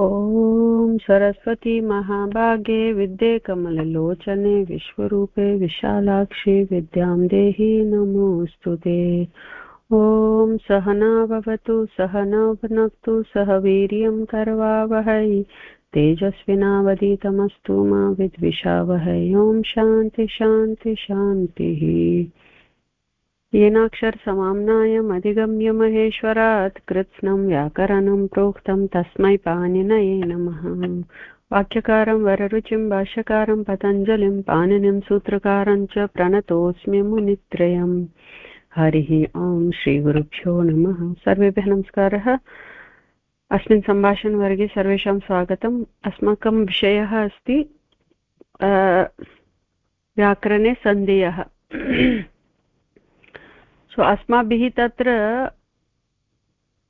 ॐ सरस्वती महाभागे विद्ये कमललोचने विश्वरूपे विशालाक्षि विद्यां देहि नमोऽस्तु ते। ॐ सहना भवतु, सहना भुनक्तु, सह वीर्यं करवावहै। तेजस्विनावधीतमस्तु मा विद्विषावहै। ॐ शान्ति शान्ति, शान्तिः। येनाक्षरसमाम्नायम् अधिगम्य महेश्वरात् कृत्स्नं व्याकरणं प्रोक्तं तस्मै पाणिनये नमः। वाक्यकारं वररुचिं, भाष्यकारं पतञ्जलिं, पाणिनिं सूत्रकारं च प्रणतोऽस्मि मुनित्रयम् हरिः ॐ श्रीगुरुभ्यो नमः। सर्वेभ्यः नमस्कारः। अस्मिन् सम्भाषणवर्गे सर्वेषां स्वागतम्। अस्माकं विषयः अस्ति व्याकरणे सन्देहः सो अस्माभिः तत्र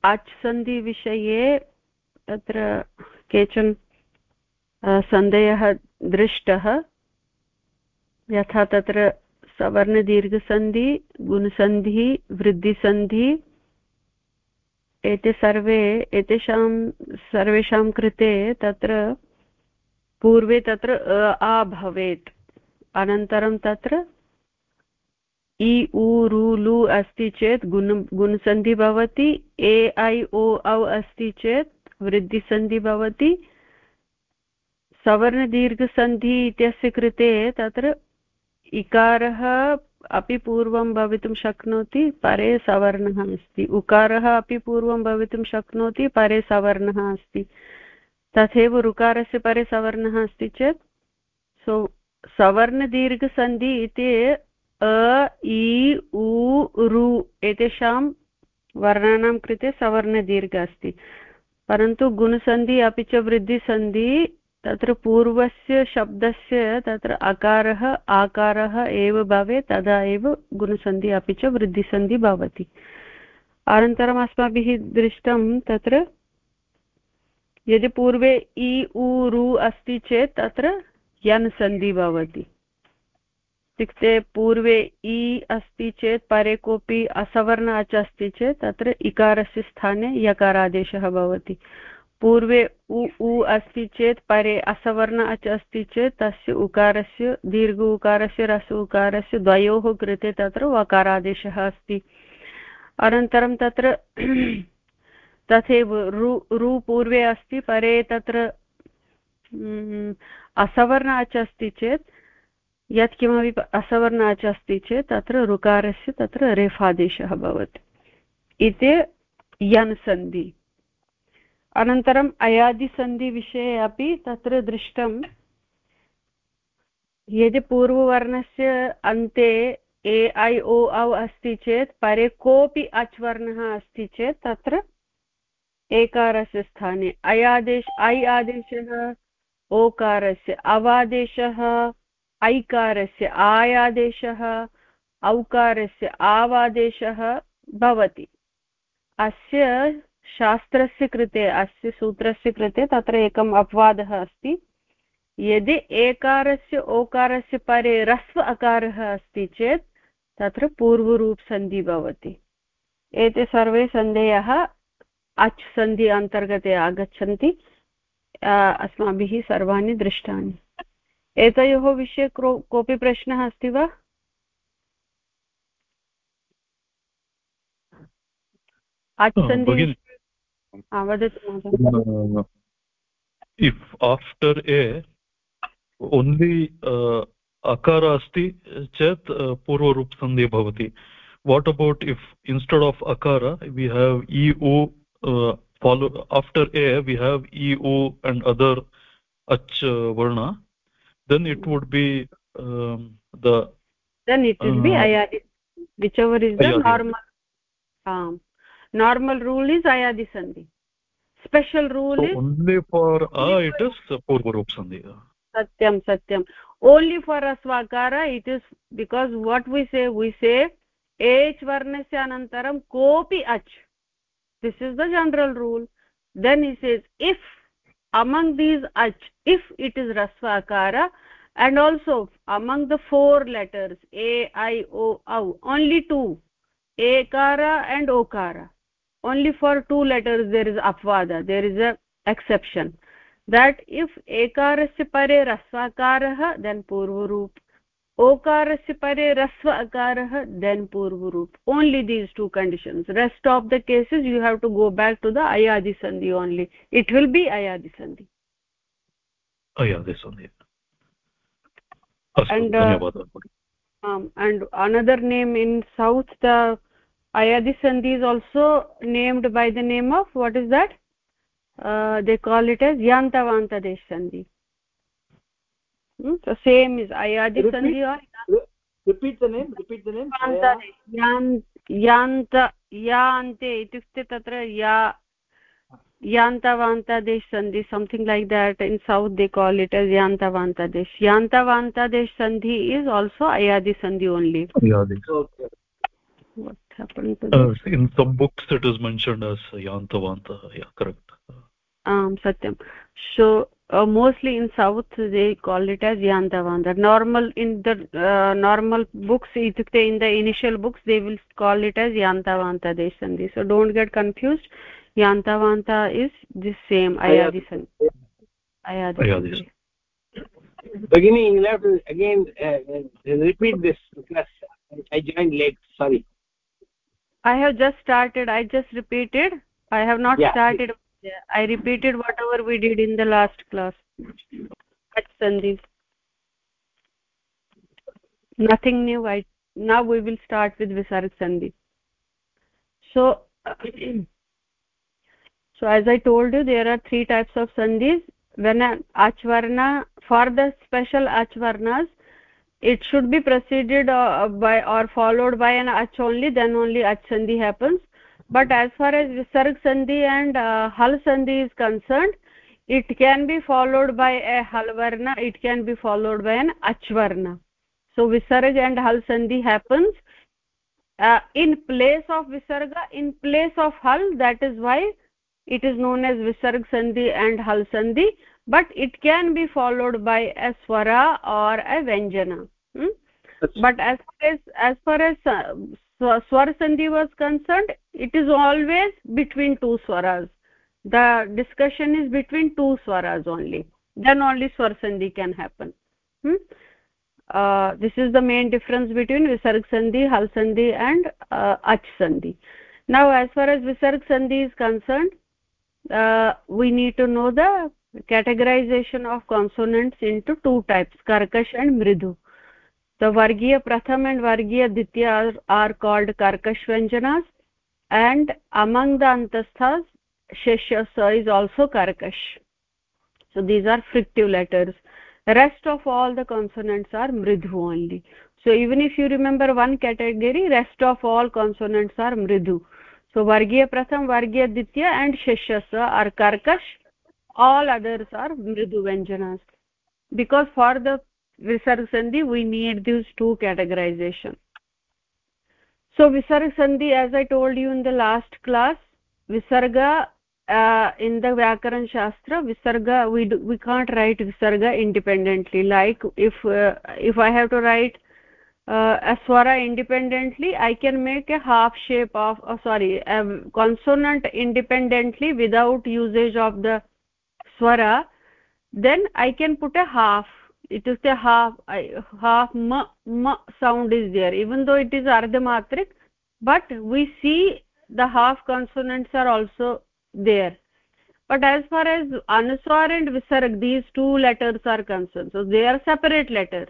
आच् सन्धिविषये तत्र केचन सन्देहः दृष्टः। यथा तत्र सवर्णदीर्घसन्धि, गुणसन्धिः, वृद्धिसन्धिः, एते सर्वे, एतेषां, सर्वेषां कृते तत्र पूर्वे तत्र, अ भवेत्। अनन्तरं तत्र इ उ रु लु अस्ति चेत् गुण, गुणसन्धि भवति, ए ऐ ओ औ अस्ति चेत् वृद्धिसन्धि भवति। सवर्णदीर्घसन्धि इत्यस्य कृते तत्र इकारः अपि पूर्वं भवितुं शक्नोति, परे सवर्णः अस्ति। उकारः अपि पूर्वं भवितुं शक्नोति, परे सवर्णः अस्ति। तथैव ऋकारस्य परे सवर्णः अस्ति चेत्। सो, सवर्णदीर्घसन्धि इति अ, इ, उ एतेषां वर्णानां कृते सवर्णदीर्घ अस्ति। परन्तु गुणसन्धि, अपि च वृद्धिसन्धि, तत्र पूर्वस्य शब्दस्य, तत्र अकारः, आकारः एव भवेत्, तदा एव गुणसन्धि, अपि च वृद्धिसन्धि भवति। अनन्तरम् अस्माभिः दृष्टं तत्र, यदि पूर्वे इ, उ, रु अस्ति चेत्, तत्र यन् सन्धि भवति। इत्युक्ते पूर्वे इ अस्ति चेत्, परे कोऽपि असवर्ण अच अस्ति चेत्, तत्र इकारस्य स्थाने यकारादेशः भवति। पूर्वे उ उ अस्ति चेत्, परे असवर्ण अच अस्ति चेत्, तस्य उकारस्य, दीर्घ उकारस्य, रस उकारस्य द्वयोः कृते तत्र वकारादेशः अस्ति। अनन्तरं तत्र तथैव रु रु पूर्वे अस्ति, परे तत्र असवर्ण अच अस्ति चेत् यत्किमपि असवर्ण च अस्ति चेत् तत्र ऋकारस्य तत्र रेफादेशः भवति। इति यन् सन्धि अनन्तरम् अयादिसन्धिविषये अपि तत्र दृष्टं यदि पूर्ववर्णस्य अन्ते ए ऐ ओ औ अस्ति चेत्, परे कोऽपि अच् वर्णः अस्ति चेत् तत्र एकारस्य स्थाने अयादेश ऐ आदेशः, ओकारस्य अवादेशः ऐकारस्य आयादेशः, औकारस्य आवादेशः भवति। अस्य शास्त्रस्य कृते, अस्य सूत्रस्य कृते तत्र एकम् अपवादः अस्ति। यदि एकारस्य, ओकारस्य परे रस्व अकारः अस्ति चेत् तत्र पूर्वरूपसन्धि भवति। एते सर्वे सन्धेयः अच् सन्धि अन्तर्गते आगच्छन्ति। अस्माभिः सर्वाणि दृष्टानि। एतयोः विषये कोऽपि प्रश्नः अस्ति वा? वदतु इफ् आफ्टर् ए ओन्लि अकार अस्ति चेत् पूर्वरूप सन्धि भवति what about if instead of अकार वि हाव् इ उ follow after a we have e o and other ach varna. Then it would be um, the then it will uh, be ayadi whichever is the ayadi. normal um, normal rule is ayadi sandhi special rule so is only for a uh, it is purva roop sandhi satyam satyam only for aswakara it is because what we say we say h varnasya anantaram kopi ach this is the general rule then he says if among these ach if it is rasva akara and also among the four letters a i o au only two ekara and okara. Only for two letters there is apvada there is a exception. That if ekarasya pare rasvakarah then purvarup ओकारस्य परे ह्रस्व अकारः then पूर्वरूप. Only these two conditions rest of the cases you have to go back to the अयादि सन्धि only it will be अयादि सन्धि and and another name in south the अयादि सन्धि is also named by the name of what is that they call it as यान्तवान्तदेश सन्धि hmm? so same is ayadi sandhi or repeat the name repeat the name yanta yante itukte tatra ya yantavantadesh sandhi something like that in south they call it as yantavantadesh yantavantadesh sandhi is also ayadi sandhi only ayadi okay what happened to uh, in some books it is mentioned as yantavanta yeah correct um satyam so uh, mostly in south they call it as yantavanta normal in the uh, normal books itukte in the initial books they will call it as yantavanta desh sandhi so don't get confused. Yantavanta is the same ayadi sandhi ayadi beginning you have to again uh, uh, repeat this because i joined late sorry. I have just started i just repeated. I have not yeah. started i repeated whatever we did in the last class. At sandhi nothing new. I now we will start with visarg sandhi so so as i told you there are three types of sandhis. When achvarna for the special achvarnas it should be preceded uh, by or followed by an ach only then only ach sandhi happens but as far as visarg sandhi and uh, hal sandhi is concerned it can be followed by a hal varna it can be followed by an ach varna so visarg and hal sandhi happens uh, in place of visarga in place of hal that is why it is known as visarg sandhi and hal sandhi but it can be followed by a swara or a vyanjana hmm? but as far as as far as uh, swar sandhi was concerned it is always between two swaras. The discussion is between two swaras only. Then only swar sandhi can happen. Hmm? uh, this is the main difference between visarg sandhi hal sandhi and uh, ach sandhi now as far as visarg sandhi is concerned uh, we need to know the categorization of consonants into two types karkash and mridu the vargiya pratham and vargiya ditya are, are called karkash vyanjanas and among the antasthas sheshya sa is also karkash so these are frictive letters. Rest of all the consonants are mridu only. So even if you remember one category rest of all consonants are mridu so vargiya pratham vargiya ditya and sheshyasa are karkash all others are mridu vyanjanas because for the visarg sandhi we need these two categorization so visarga sandhi as i told you in the last class visarga uh, in the vyakaran shastra visarga we do, we can't write visarga independently. Like if uh, if i have to write uh, a swara independently i can make a half shape of oh, sorry a consonant independently without usage of the swara then i can put a half it is a half ma sound is there. Even though it is ardhamatrik but we see the half consonants are also there. But as far as anuswar and visarg these two letters are concerned so they are separate letters.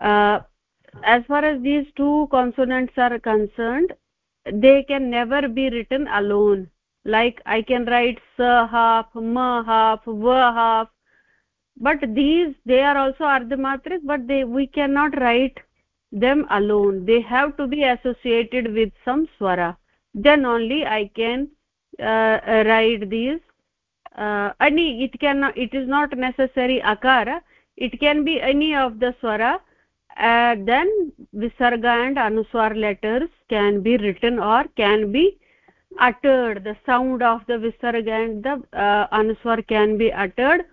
Uh, as far as these two consonants are concerned they can never be written alone. Like i can write sa half ma half va half but these they are also ardhamatrik but they we cannot write them alone. They have to be associated with some swara. Then only i can uh, write these. Uh, any it cannot it is not necessary akara. It can be any of the swara. Uh, then visarga and anuswar letters can be written or can be uttered. The sound of the visarga and the uh, anuswar can be uttered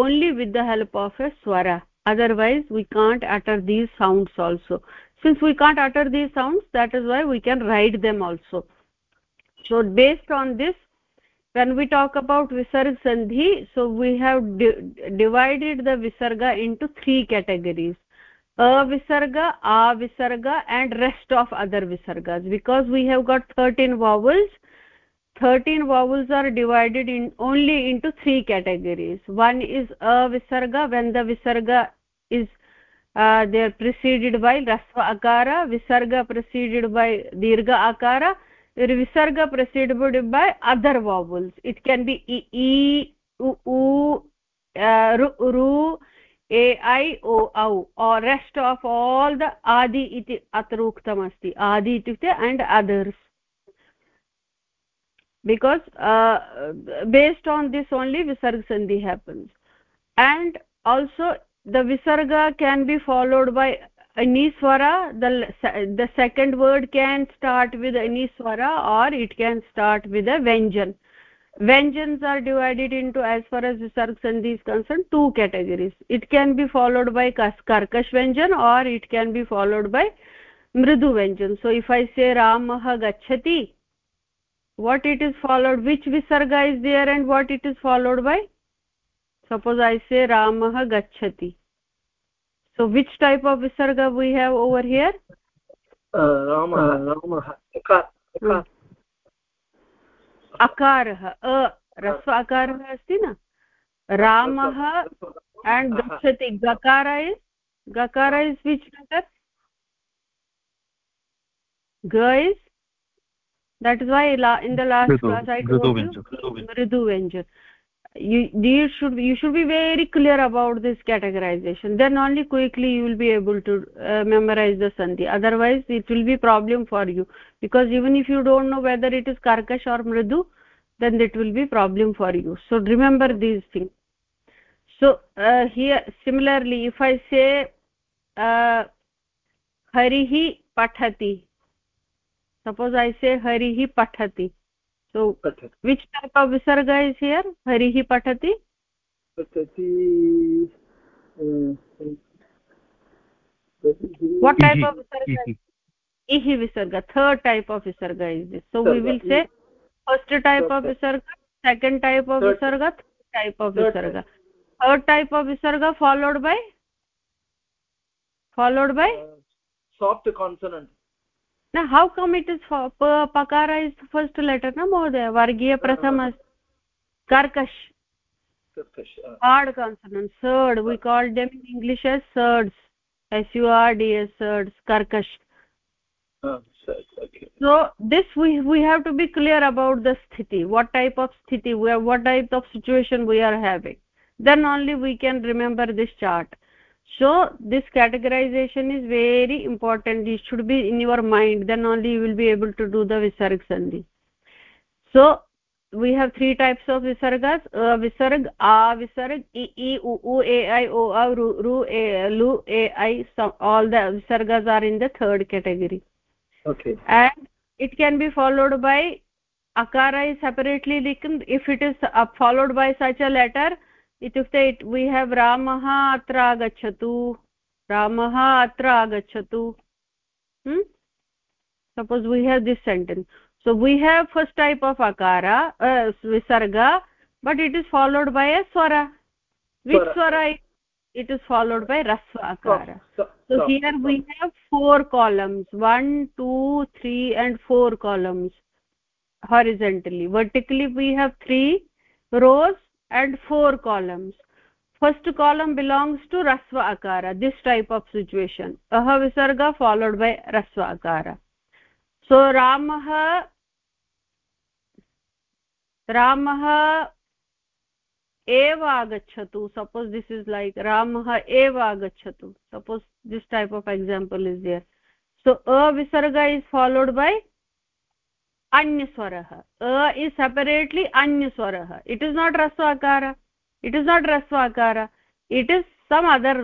only with the help of a swara. Otherwise we can't utter these sounds also. Since we can't utter these sounds that is why we can write them also. So based on this when we talk about visarga sandhi so we have di divided the visarga into three categories. A visarga a visarga and rest of other visargas. Because we have got 13 vowels 13 vowels are divided in only into three categories. One is a visarga when the visarga is uh, preceded by rasva akara visarga preceded by dirgha akara visarga preceded by other vowels. It can be e e u u uh, ru ru a i o au. Or rest of all the adi iti atra uktam asti adi itukte and others because uh, based on this only visarga sandhi happens. And also the visarga can be followed by any swara the the second word can start with any swara or it can start with a vyanjan. Vyanjans are divided into as far as visarg sandhi is concerned two categories. It can be followed by karkash vyanjan or it can be followed by mridu vyanjan. So if i say ramah gachati what it is followed which visarga is there and what it is followed by suppose i say ramah gachati so which type of visarga we have over here uh, ramah ramah अकारः अ रस्व अकारः अस्ति न रामः and gachati gakara is gakara is which letter ga is that is why in the last class i told you mridu vyanjan you you should you should be very clear about this categorization. Then only quickly you will be able to uh, memorize the sandhi. Otherwise it will be problem for you. Because even if you don't know whether it is karkash or mridu then it will be problem for you. So remember these things. So uh, here similarly if i say uh, harihi pathati suppose i say harihi pathati so pathati. which type of visarga is here harihi patati patati what type of visarga ihi visarga third type of visarga is this so we will say first type of visarga second type of visarga third type of visarga third type of visarga followed by followed by soft consonant now how come it is for pakara is the first letter na mohdaya vargiya prathama karkash. Karkash hard consonant surd we call them in english as surds s u r d s surds karkash. Okay. so this we we have to be clear about the sthiti. What type of sthiti we are what type of situation we are having. Then only we can remember this chart so this categorization is very important. It should be in your mind. Then only you will be able to do the visarg sandhi. So we have three types of visargas. Visarg a visarg e e u u a i o a ru ru a lu a i some all the visargas are in the third category. Okay. And it can be followed by akara is separately written if it is uh, followed by such a letter इत्युक्ते we have रामः अत्र आगच्छतु रामः अत्र आगच्छतु suppose we have this sentence so we have first type of akara uh, visarga but it is followed by a swara which swara it is followed by rasva akara so, so here we have four columns one two three and four columns horizontally vertically we have three rows And four columns first column belongs to rasva akara this type of situation aha visarga followed by rasva akara so ramah ramah एव आगच्छतु suppose this is like रामः एव आगच्छतु suppose this type of example is there so a विसर्ग is followed by अन्य अन्यस्वरः। अ is separately अन्यस्वरः। इट् इस् नाट् ह्रस्वाकार। It is not ह्रस्वाकार। It is some other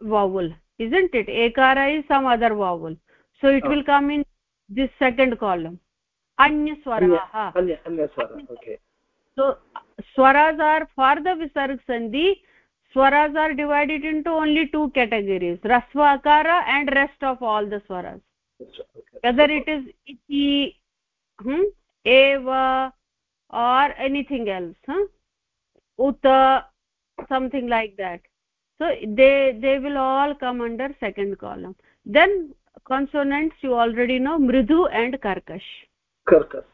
vowel इण्ट् it एकार is some other vowel so it will come in this second column अन्यस्वरः so स्वराज् are for the विसर्ग् सन्धि Swaraj are divided into only two categories ह्रस्वाकार and rest of all the Swaraj whether it is इति hmm, एव or anything else huh uta something like that. So they they will all come under second column. Then consonants you already know mridu and karkash. Karkash.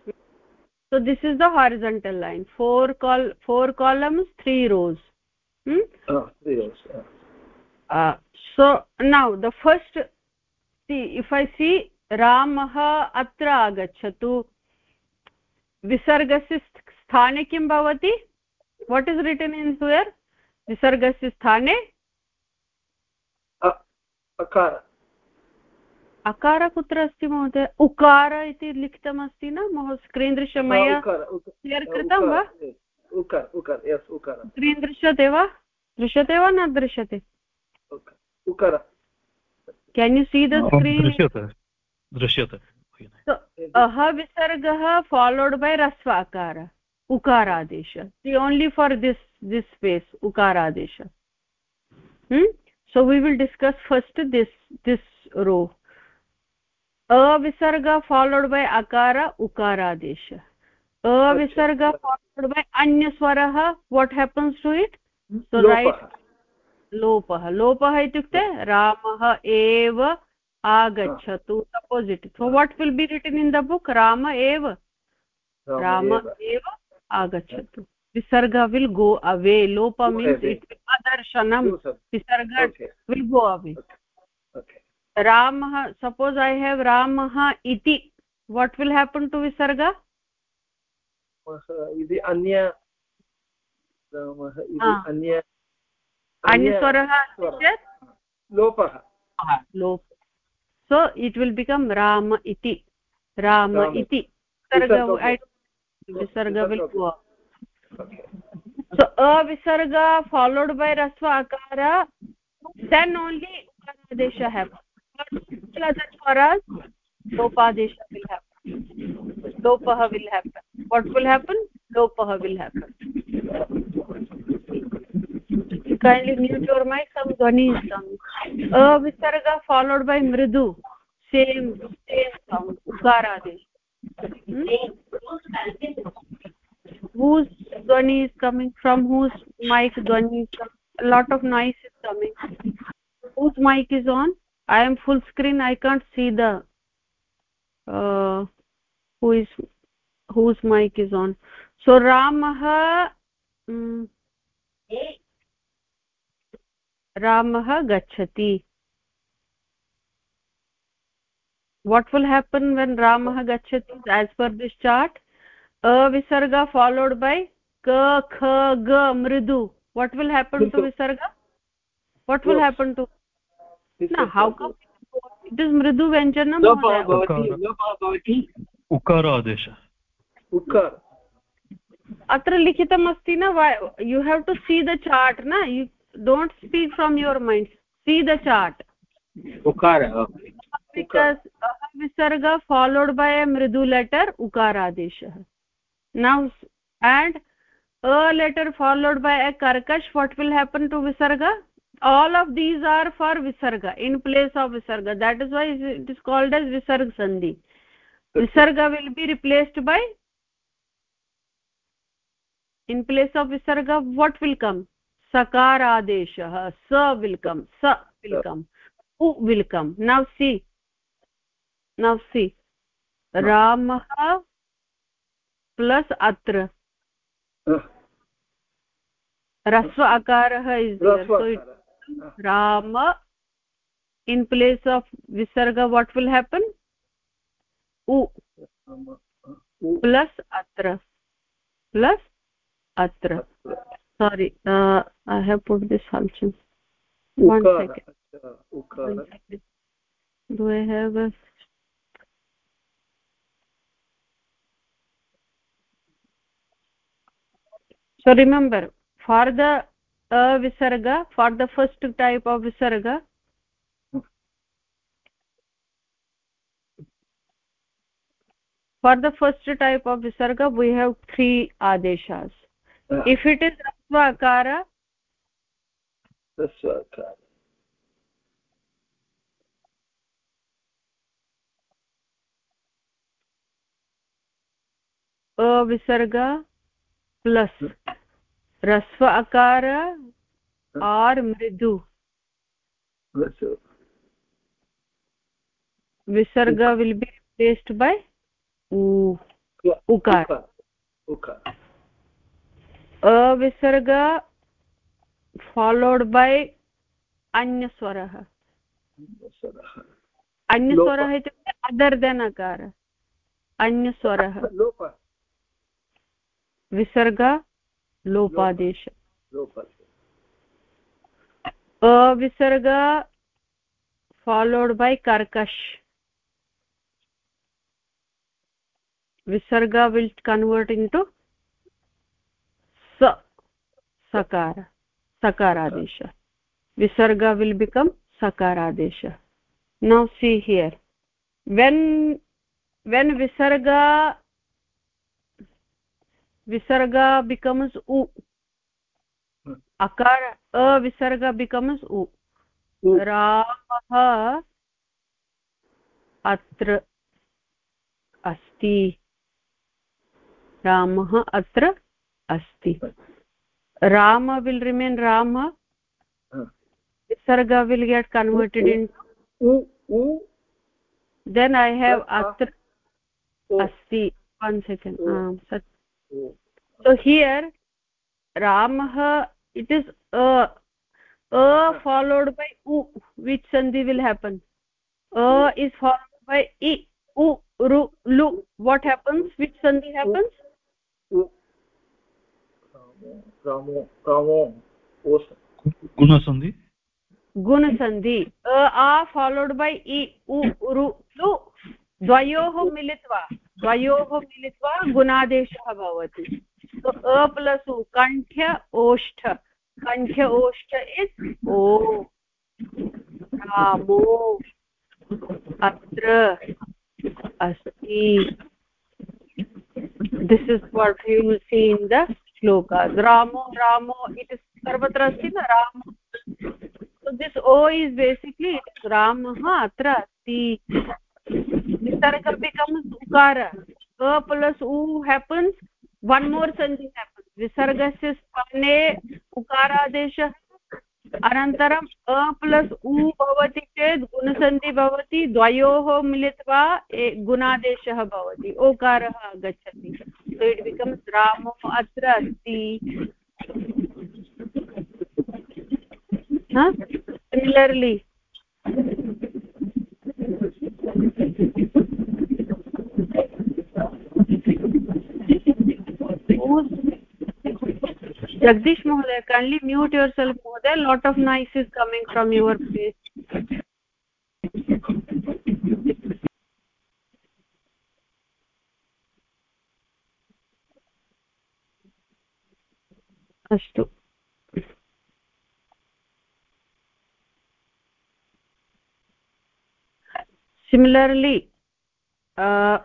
So this is the horizontal line. Four col four columns three rows. Hmm? oh, three rows yeah. uh, so now the first see if i see ramah atra agachatu visargस्य स्थाने किं भवति? What is written in where विसर्गस्य स्थाने? अकार। अकार कुत्र अस्ति महोदय? उकार इति लिखितमस्ति न? महो स्क्रीन् दृश्य मया क्लियर् कृतं वा? स्क्रीन् दृश्यते वा? दृश्यते वा न दृश्यते? Can you see the screen दृश्यते। अह विसर्गः फालोड् बै रस्वाकार उकारादेश the only for this this space उकारादेश so we will discuss first this this row अविसर्ग followed by अकार उकारादेश अविसर्ग फालोड् बै अन्य स्वरः what happens to it so right लोपः लोपः इत्युक्ते रामः एव आगच्छतु opposite so what will be written in the book Rama एव. राम एव. आगच्छतु. विसर्ग विल् गो अवे लोप मीन्स् इट् अदर्शनं विसर्ग विल् गो अवे रामः सपोज् ऐ हेव् रामः इति वाट् विल् हेपन् टु विसर्ग अन्यस्वरः लोपः so it will become ram iti ram iti visarga visarga will go okay so avisarga followed by rasva akara then only upadesha happens other swaras lopadesha will happen lopah will happen what will happen lopah will happen kindly mute your mic some dhwani is coming avisarga followed by mridu same same sound ukaradesh hmm? whose dhwani is coming from whose mic dhwani is a lot of noise is coming whose mic is on i am full screen i can't see the uh, who is whose mic is on so ramah um, ramah gachati what will happen when ramah gachati as per this chart avisarga followed by ka kha ga mridu what will happen to visarga what will happen to na how come it is mridu vyanjanam उकार आदेश उकार अत्र लिखितमस्ति न you have to see the chart न don't speak from your mind see the chart ukara because visarga followed by a mridu letter ukaradeshah now and a letter followed by a karkash what will happen to visarga all of these are for visarga in place of visarga that is why it is called as visarga sandhi visarga will be replaced by in place of visarga what will come सकारादेशः स will come स welcome उ welcome. नव सि। नव सि। रामः plus अत्र। ह्रस्व अकारः राम इन् प्लेस् आफ् विसर्ग वाट् विल् हेपन् उ। प्लस् अत्र। प्लस् अत्र। Sorry uh, i have put this halchan one second one second do i have a so remember for the uh, visarga for the first type of visarga for the first type of visarga we have three adeshas uh. If it is अस्वाकार अविसर्ग plus ह्रस्व अकार आर् मृदु विसर्ग will be placed बै उकार अविसर्ग followed बै अन्यस्वरः। अन्यस्वरः। इत्युक्ते other than अकार अन्यस्वरः। विसर्ग लोपादेश। अविसर्ग फालोड् बै कर्कश्। विसर्ग विल् कन्वर्ट् इन् टु सकार सकारादेश। विसर्ग will become सकारादेश। Now see here when when विसर्ग विसर्ग बिकम्स् उ। अकार अविसर्ग बिकम्स् उ। रामः अत्र अस्ति। रामः अत्र अस्ति। rama will remain rama. sarga will get converted in into u then i have atra asti. One second. um, so here Rama it is a a followed by u. Which sandhi will happen? A is followed by i u ru lu. What happens? Which sandhi happens? गुणसन्धि गुणसन्धि अ आ followed by इ उ रु लु द्वयोः मिलित्वा द्वयोः मिलित्वा गुणादेशः भवति अ प्लस् उ कण्ठ्य ओष्ठ कण्ठ्य ओष्ठ इस् ओ रामो अत्र अस्ति this is what you will see in shloka. रामो रामो, इति सर्वत्र अस्ति न? राम। दिस् ओ इस् बेसिक्लि रामः अत्र अस्ति। विसर्गपिकम् उकार प्लस् उ हेपन्स् वन् मोर् सन्धि हेपन्स् विसर्गस्य स्थाने उकारादेशः। अनन्तरम् अ प्लस् उ भवति चेत् गुणसन्धि भवति, द्वयोः मिलित्वा गुणादेशः भवति। ओकारः आगच्छति। सो इट् बिकम्स् रामो अत्र अस्ति सिमिलर्लि जगदीश महोदय कैंडली म्यूट युवर सेल्फ महोदय lot of noise is coming from your place अस्तु। Uh,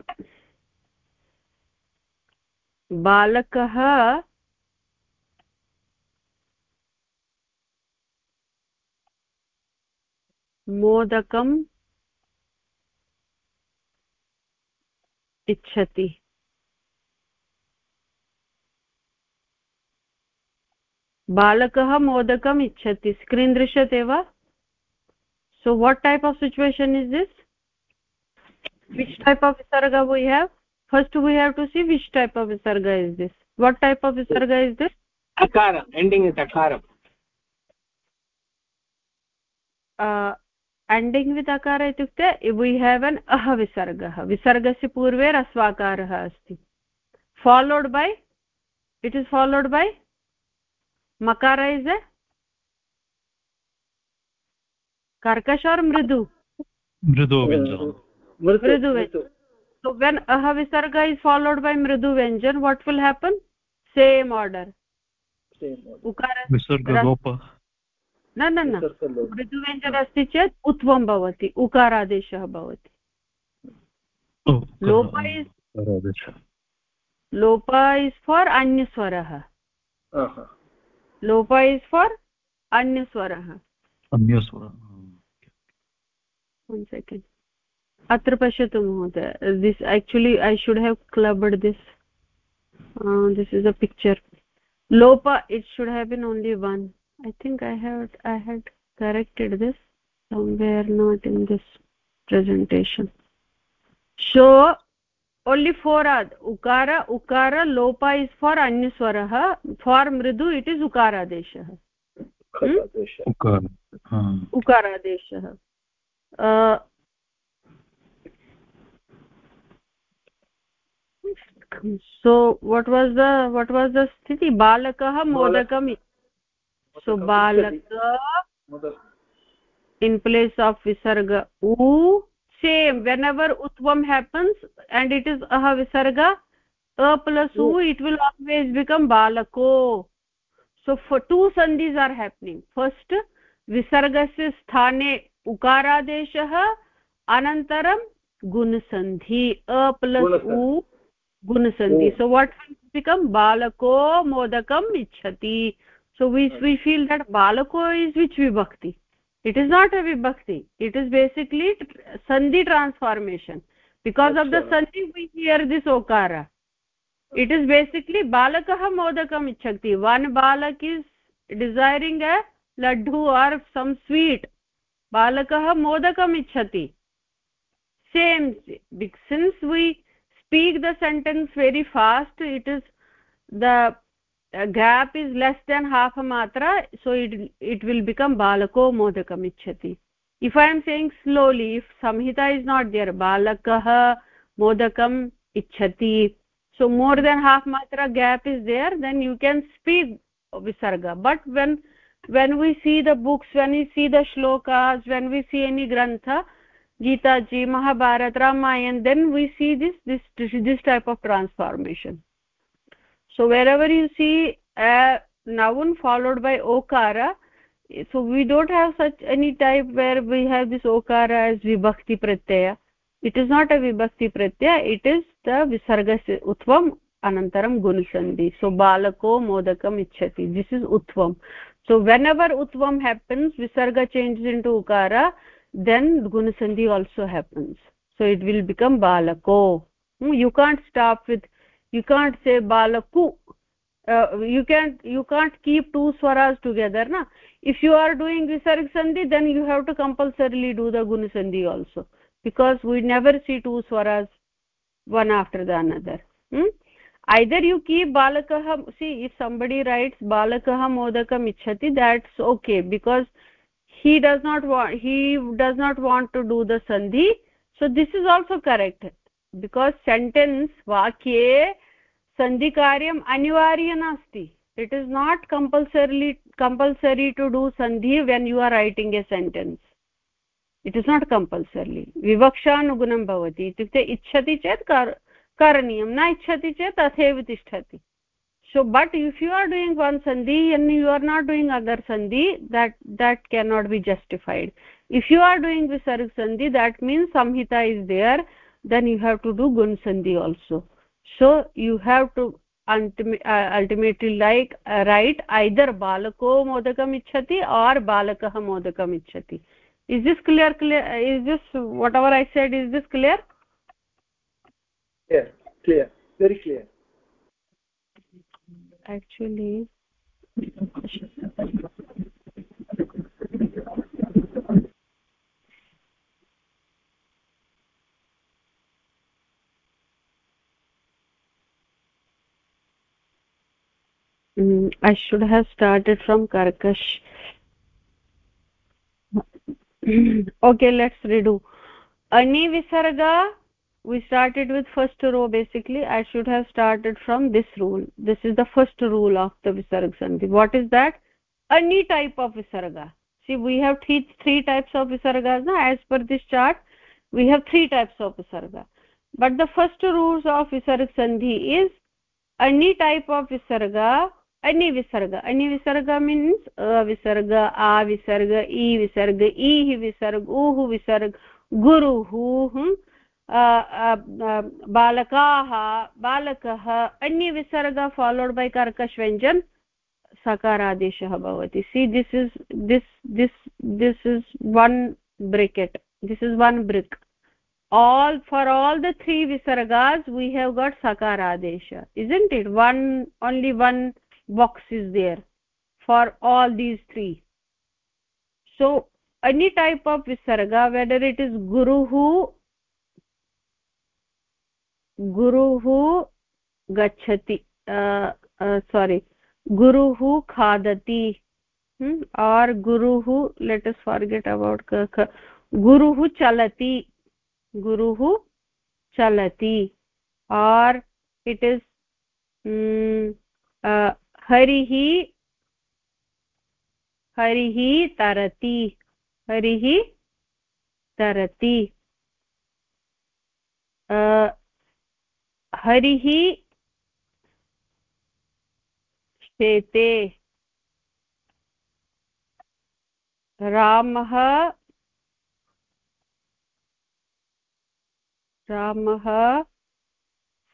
बालकः मोदकम् इच्छति। बालकः मोदकम् इच्छति। स्क्रीन् दृश्यते वा? So what type of situation is this which type of विसर्ग we have first we have to see which type of विसर्ग is this what type of विसर्ग इस् दिस् एण्डिङ्ग् वित् अकारम् एण्डिङ्ग् वित् अकार इत्युक्ते we have एन् अह विसर्गः विसर्गस्य पूर्वे रस्वाकारः अस्ति followed by it is followed by makara is a karkash or mridu मृदु व्यञ्जनं mridu vyanjan so when ah visarga is followed by mridu vyanjan what will happen same order same ukara visarga विसर्गलोप न न न मृदुव्यञ्जन अस्ति चेत् उत्वं भवति उकारादेशः भवति लोप इस् लोप इस् फार् अन्यस्वरः लोप इस् फार् अन्यस्वरः अन्यस्वर वन् सेकेण्ड् अत्र पश्यतु महोदय this actually I should have clubbed this uh, this is a picture lopa it should have been only one i think i have i had corrected this somewhere not in this presentation so only four are ukara ukara lopa is for anyaswarah for mridu it is ukara deshah ukara ukaradeshah उकारादेशः so what was the what was the sthiti balakah modakam so balaka in place of visarga u same whenever utvam happens and it is aha visarga a plus u it will always become balako so for two sandhis are happening first visargasya sthane ukaradeshah anantaram gunasandhi a plus u gunasandhi so what will become balako modakam ichhati so we we feel that balako is which vibhakti it is not a vibhakti it is basically sandhi transformation because of the sandhi we hear this okara it is basically balakah modakam ichhati one balak is desiring a laddu or some sweet balakah modakam ichhati same since we speak the sentence very fast it is the gap is less than half a matra so it it will become balako modakam ichhati if i am saying slowly if samhita is not there balakah modakam ichhati so more than half matra gap is there then you can speak visarga but when when we see the books when we see the shlokas when we see any grantha gita ji mahabharat ramayan then we see this this this type of transformation so wherever you see a noun followed by okara so we don't have such any type where we have this okara as vibhakti pratyaya it is not a vibhakti pratyaya it is the visargasya utvam anantaram gunasandhi so balako modakam ichhati this is utvam so whenever utvam happens visarga changes into ukara then gunasandhi also happens so it will become balako hmm, you can't stop with you can't say balaku uh, you can't you can't keep two swaras together na if you are doing visarga sandhi then you have to compulsorily do the gunasandhi also because we never see two swaras one after the another hmm? either you keep balakah see if somebody writes balakah modakam ichhati that's okay because he does not want he does not want to do the sandhi so this is also correct because sentence vakye सन्धिकार्यम् अनिवार्य नास्ति it is not compulsory compulsory to do संधि when you are writing a sentence it is not compulsory विवक्षानुगुणं भवति इत्युक्ते इच्छति चेत् करणीयं न इच्छति चेत् तथैव तिष्ठति so but if you are doing one संधि and you are not doing other संधि that that cannot be justified if you are doing विसर्ग संधि that means Samhita is there then you have to do गुण् सन्धि also so you have to uh, ultimately like uh, write either balako modakam ichhati or balakah modakam ichhati is this clear clear is this whatever i said is this clear clear clear very clear actually mm, i should have started from karkash okay let's redo. Ani visarga we started with first row basically. I should have started from this rule. This is the first rule of the visarga sandhi what is that? Any type of visarga. See we have three three types of visargas now as per this chart we have three types of visarga. But the first rules of visarga sandhi is any type of visarga अन्य विसर्ग अन्य विसर्ग means अ विसर्ग आ विसर्ग ई विसर्ग ईः विसर्ग ऊः विसर्ग गुरुः बालकाः बालक अन्य विसर्ग फॉलोड बै कर्कश व्यंजन सकारादेशः भवति see this is this this this is one bracket this is brick all, for all the three visargas, we have got sakara adesha isn't it? One, only one box is there for all these three so any type of visarga whether it is guruhu guruhu gachati uh, uh, sorry guruhu khadati hmm? or guruhu let us forget about guruhu chalati guruhu chalati or it is um, uh, हरिः हरिः तरति हरिः तरति। हरिः श्वेते रामः रामः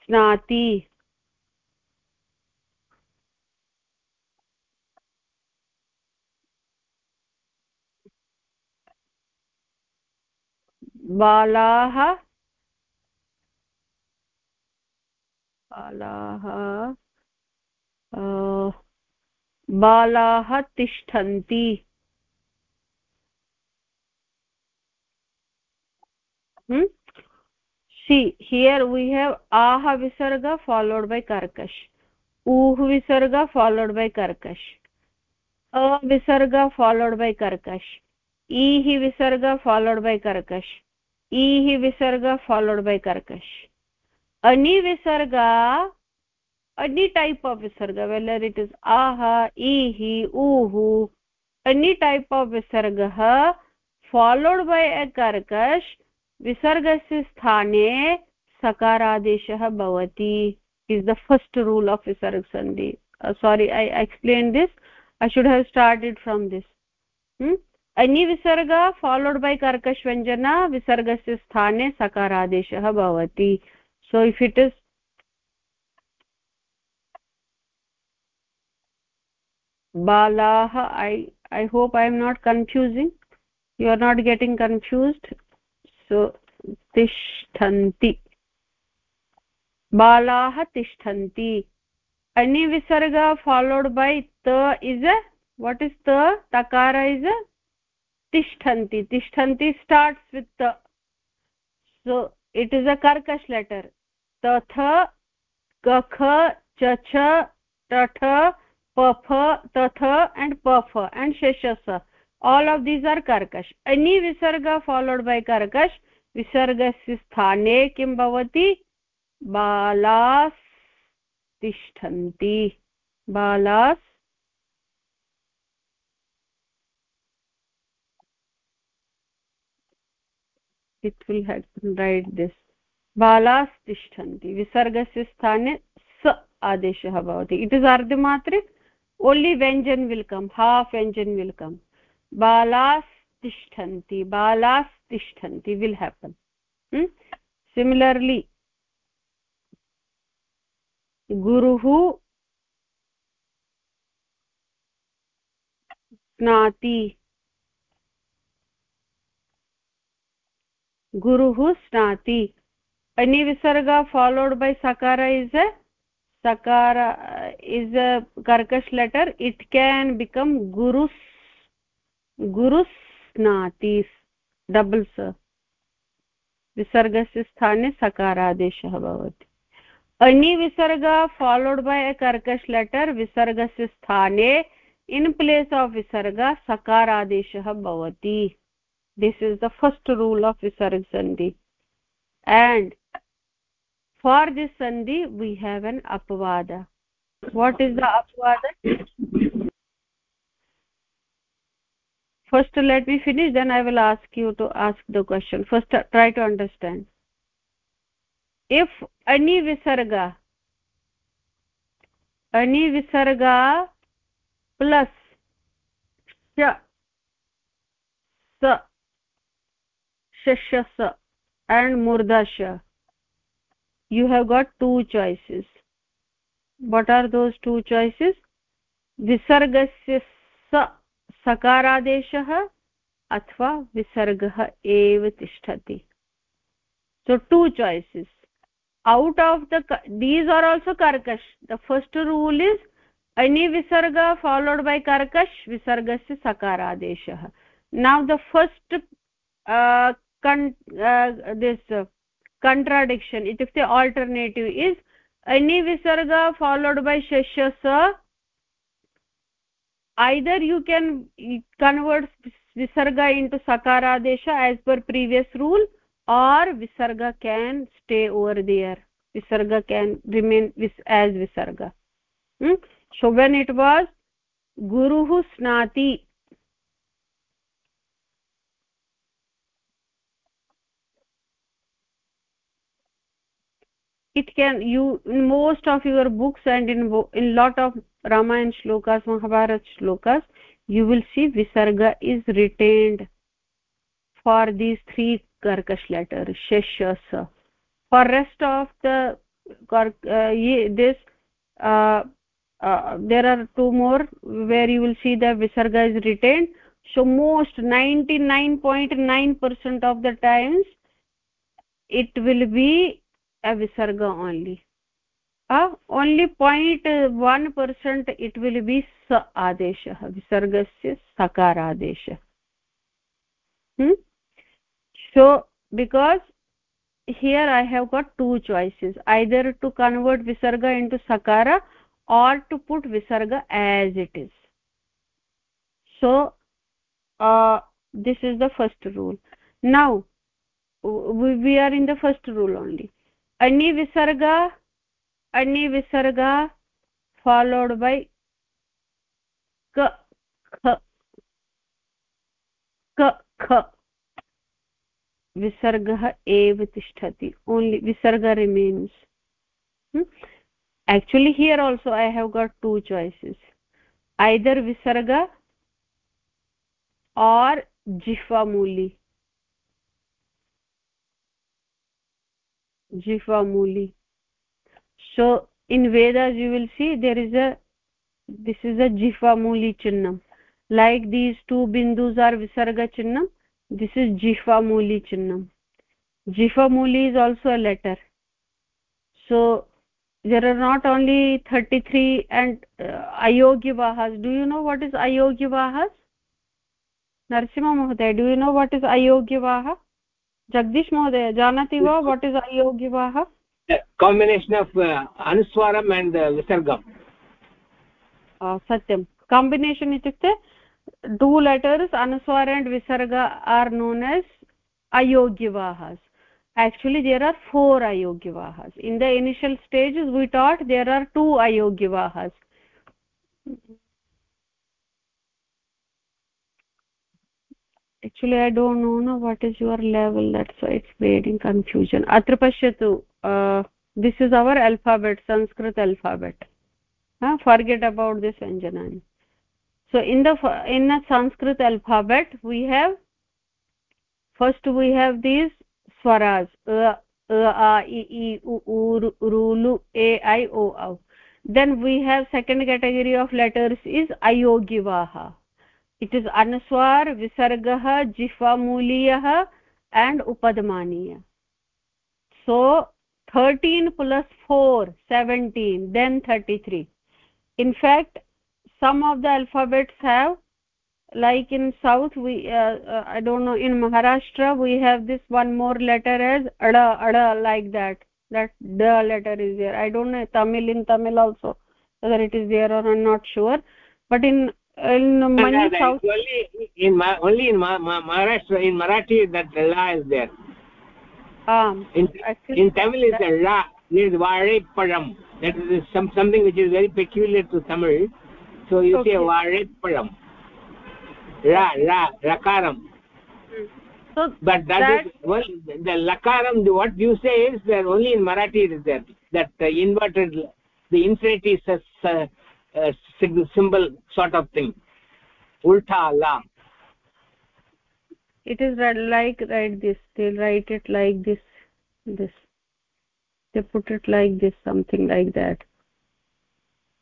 स्नाति। बालाः बालाः बालाः तिष्ठन्ति। Hmm, see here we have ah विसर्ग फालोड् बै कर्कश्। ऊह विसर्ग फालोड् बै कर्कश्। अविसर्ग followed by कर्कश्। ई हि विसर्ग फालोड् बै कर्कश्। इ ही विसर्ग फॉलोड बै कर्कश. अनि विसर्ग अनि टाइप ऑफ़ विसर्ग वेलर इट इज़ आह ई ही ऊहू अनि टाइप ऑफ़ विसर्ग फॉलोड बै अ कर्कश विसर्ग से स्थाने सकारादेश is the first rule of विसर्ग संधि. Sorry I explain this I should have started from this विसर्ग फालोड् बै कर्कशव्यञ्जन विसर्गस्य स्थाने सकारादेशः भवति. सो इफ् इट् इस् बालाः I I hope I am not confusing you are not getting confused. So, तिष्ठन्ति. बालाः तिष्ठन्ति. visarga followed by ta is a, what is ta takara is tishthanti tishthanti starts with ta so it is a karkash letter tatha kakha chacha tatha papha tatha and papha and sheshasa all of these are karkash any visarga followed by karkash visargasya sthane kim bhavati balas tishtanti balas it will have write this balas tishtanti visargasya sthane s adeshah bhavati it is ardhamatrик only vyanjan will come half vyanjan will come balas tishthanti balas tishthanti will happen hmm? similarly guruhu guruhu snati any visarga followed by sakara is a sakara is a karkash letter it can become gurus gurus गुरुस्नाति double स विसर्गस्य स्थाने सकारादेशः भवति अनि विसर्ग followed बै ए कर्कश letter विसर्गस्य स्थाने इन् प्लेस् आफ् विसर्ग सकारादेशः भवति this is the first rule of visarga sandhi. And for this sandhi we have an apavada. What is the apavada? First let me finish then i will ask you to ask the question. First uh, try to understand. If any visarga any visarga plus cha sa shashasa and murdasha you have got two choices what are those two choices visargasya sa सकारादेशः अथवा विसर्गः एव तिष्ठति so two choices out of the these are also karkash the first rule is any visarga followed by karkash visargasya sakaradeshah now the first uh, con, uh, this uh, contradiction. Itukte alternative is any visarga followed by shashya either you can convert visarga into sakaradesha as per previous rule or visarga can stay over there. Visarga can remain as visarga. Hmm? so when it was guruhu snati it can you in most of your books and in in lot of ramayan shlokas mahabharat shlokas you will see visarga is retained for these three karkash letter sheshas for rest of the uh, this uh, uh, there are two more where you will see the visarga is retained. So most 99.9 percent of the times it will be a visarga only. Uh, only one percent it will be sa adeshah visargasya sakar hmm? so because here i have got two choices either to convert visarga into sakara or to put visarga as it is. So uh, this is the first rule. Now we are in the first rule only any visarga any visarga followed by ka kha ka kha visargah ev tishtati only visarga remains hmm? actually here also i have got two choices either visarga or jihva muli jihva muli so in vedas you will see there is a this is a jihva muli chinnam. Like these two bindus are visarga chinnam this is jihva muli chinnam. Jihva muli is also a letter. So there are not only 33 and uh, do you know what is ayogyavahas narsimha mohoday do you know what is ayogyavaha Jagdish महोदय जानाति वा? What is अयोग्य वा combination of अनुस्वारम् and विसर्गम् सत्यं। Combination इत्युक्ते two letters अनुस्वार अण्ड् विसर्ग आर् नोन् एस् अयोग्यवाहस् actually there are four अयोग्यवाहस् in the initial stage we taught there are two अयोग्यवाहस् actually i don't know no, what is your level? That's why it's creating confusion. Atra pashyatu uh, this is our alphabet sanskrit alphabet. Uh, forget about this anjanani. So in the in the sanskrit alphabet we have first we have these swaras. A a i i u u ru lu a i o au then we have second category of letters is ayogivaha it is anuswar visargah jihvamuliyah and upadmaniya. So 13 plus 4 17 then 33 in fact some of the alphabets have like in south we uh, uh, i don't know in maharashtra we have this one more letter as ada ada like that. That the letter is there. I don't know tamil in tamil also whether it is there or i'm not sure. But in in south only in Ma only in Ma Ma maharashtra in marathi that la is there um in, in tamil is the la is vaazhaipalam that is some something which is very peculiar to tamil. So you okay. say varepalam ra ra rakaram so but that, that is well the lakaram what you say is that only in marathi it is there that uh, inverted the infinitive is a, a, symbol sort of thing. Ulta la it is like write this. They'll write it like this this. They put it like this something like that.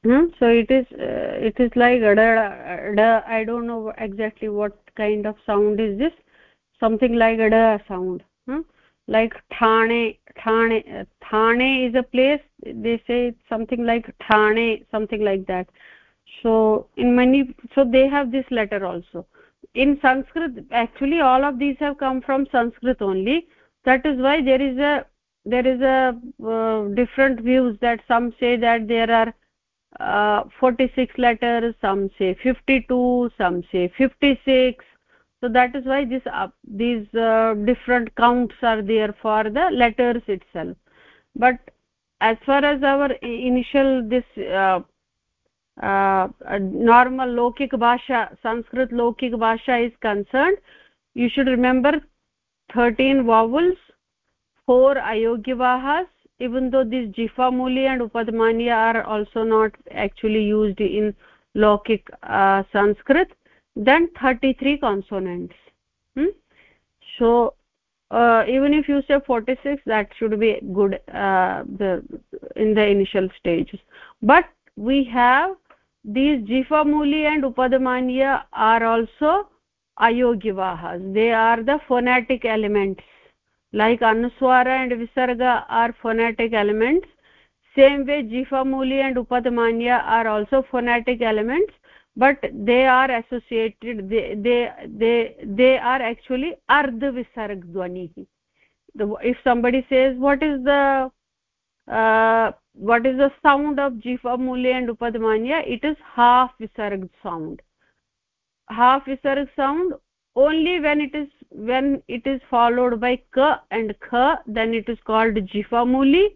Hmm? so it is uh, it is like i don't know exactly what kind of sound is this. Something like ada sound. Hmm? Like thane thane thane is a place they say something like thane something like that. So in many so they have this letter also. In sanskrit actually all of these have come from sanskrit only. That is why there is a there is a uh, different views that some say that there are uh, 46 letters some say 52 some say 56 so that is why this uh, these uh, different counts are there for the letters itself. But as far as our initial this uh, uh, normal lokik bhasha sanskrit lokik bhasha is concerned you should remember 13 vowels four ayogyavahas even though these jifa muli and upadmanya are also not actually used in lokik uh, sanskrit then 33 consonants. Hmm? so uh, even if you say 46 that should be good uh, the in the initial stages. But we have these jifa muli and upadamanya are also ayogyavahas they are the phonetic elements. Like anuswara and visarga are phonetic elements. Same way jifa muli and upadamanya are also phonetic elements but they are associated they they they, they are actually ardha visarg if somebody says what is the uh, what is the sound of jiva mule and upadmanya it is half visarg sound. Half visarg sound only when it is when it is followed by ka and kha then it is called jiva muli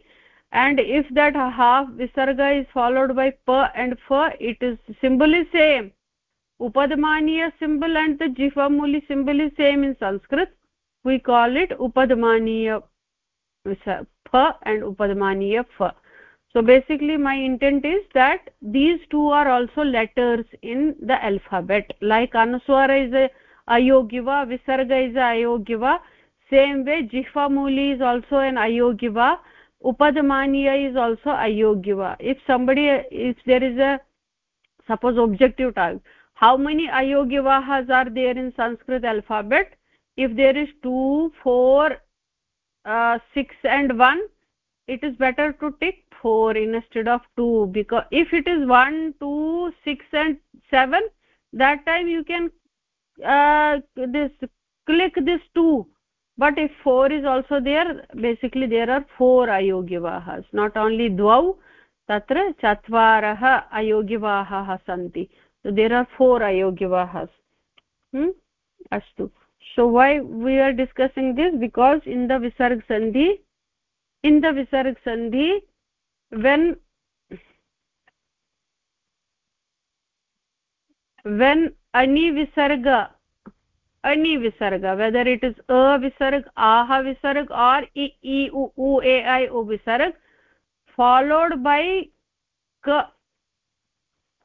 and if that half visarga is followed by pa and fa it is symbol is same. Upadmaniya symbol and the jifamuli symbol is same in sanskrit. We call it upadmaniya pha and upadmaniya fa. So basically my intent is that these two are also letters in the alphabet. Like anuswara is a ayogiva visarga is a ayogiva. Same way jifamuli is also an ayogiva upadmaniya is also ayogiva if somebody if there is a suppose objective type how many ayogyavahas are there in sanskrit alphabet? If there is 2 4 uh, 6 and 1 it is better to take 4 instead of 2 because if it is 1 2 6 and 7 that time you can uh, this click this 2 but if 4 is also there basically there are four ayogyavahas not only dvau tatra chatvarah ayogyavahah santi so there are four ayogyavahas hmm astu so why we are discussing this because in the visarg sandhi in the visarg sandhi when when ani visarga any visarga whether it is a visarg aha visarg or e e u u a i o visarg followed by k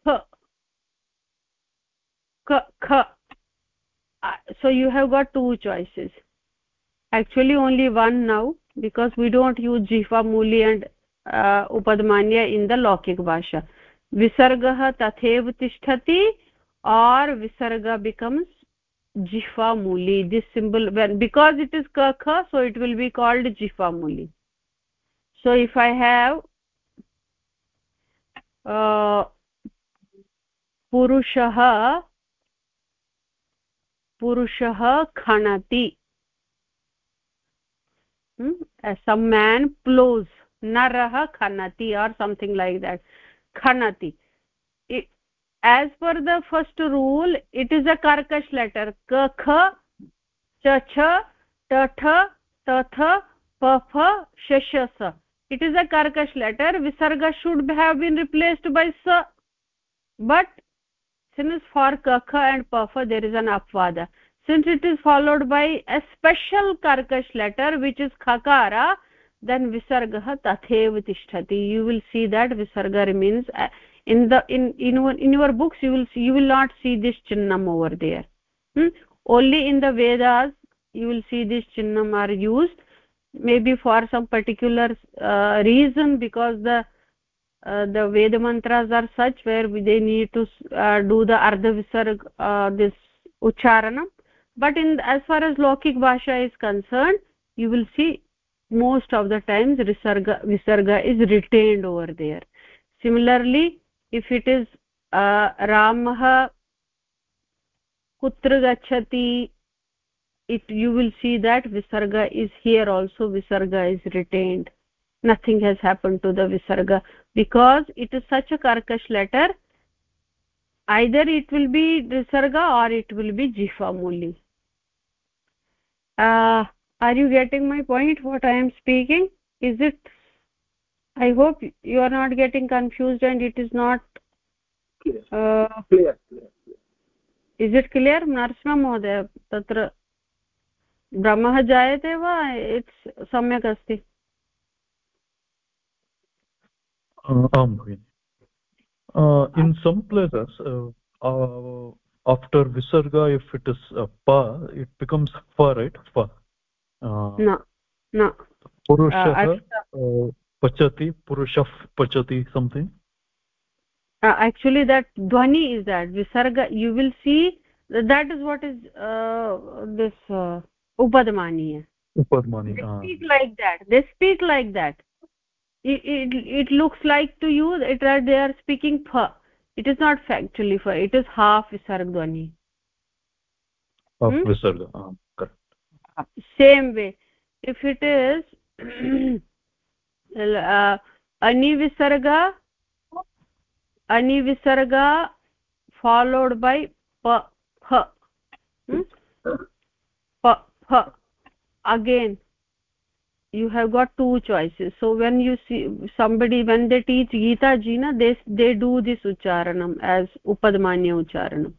kh k kh so you have got two choices actually only one now because we don't use jifa muli and uh, upadmanya in the lokik bhasha visargah tathev tishtati or visarga becomes jihva muli this symbol when because it is ka kha so it will be called jihva muli so if i have uh, purushah purushah khanati hmm? some man plows narah khanati or something like that khanati as per the first rule it is a karkash letter. Ka kha cha cha ta tha ta tha pa pha sha sha sa it is a karkash letter. Visarga should have been replaced by sa but since for ka kha and pa pha there is an apvada. Since it is followed by a special karkash letter which is khakara then visargah tathev tishtati you will see that visarga remains in the in in your, in your books you will see, you will not see this chinnam over there. Hmm? only in the vedas you will see this chinnam are used. Maybe for some particular uh, reason because the uh, the veda mantras are such where they need to uh, do the ardha visarg uh, this ucharanam. But in as far as lokik bhasha is concerned you will see most of the times visarga visarga is retained over there. Similarly if it is uh, ramah kutra gachati it you will see that visarga is here also visarga is retained. Nothing has happened to the visarga. Because it is such a karkash letter either it will be visarga or it will be jifa muli. Uh, are you getting my point what i am speaking? Is it i hope you are not getting confused and it is not clear uh, clear clear is it clear Narasimha महोदय तत्र भ्रमः जायते वा it's सम्यक् अस्ति आं भगिनि in some places uh, uh, after visarga if it is uh, pa it becomes fa right fa uh, न न purushah uh, pachati purushah pachati something uh, actually that dhvani is that visarga you will see that is what is uh, this uh, upadmaniya upadmani they uh, speak like that they speak like that it, it, it looks like to you it that they are speaking pha it is not factually pha it is half visarga dhvani of Hmm? visarga uh, correct same way if it is uh, ani visarga ani visarga followed by pa pa again you have got two choices. So when you see somebody when they teach gita ji na they they do this ucharanam as upadmanya ucharanam.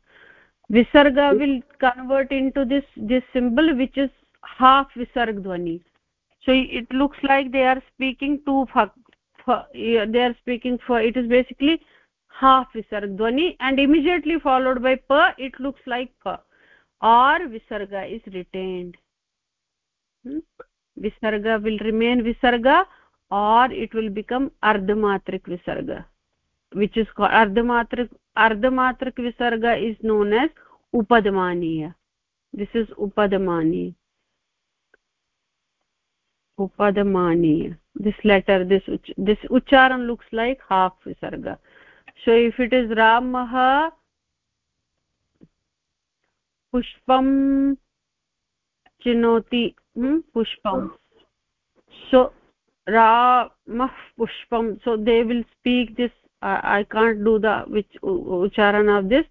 Visarga will convert into this this symbol which is half visarg dhvani so it looks like they are speaking pha, pha, they are speaking for it is basically half visarg dhvani and immediately followed by pa it looks like pa or visarga is retained hmm? visarga will remain visarga or it will become ardhamatrik visarga which is called ardhamatrik ardhamatrik visarga is known as upadmaniya this is upadmani upadmaniya this letter this uch this ucharan looks like half visarga so if it is ramah pushpam chinoti hmm? pushpam so ramah pushpam so they will speak this I, I can't do the which ucharan of this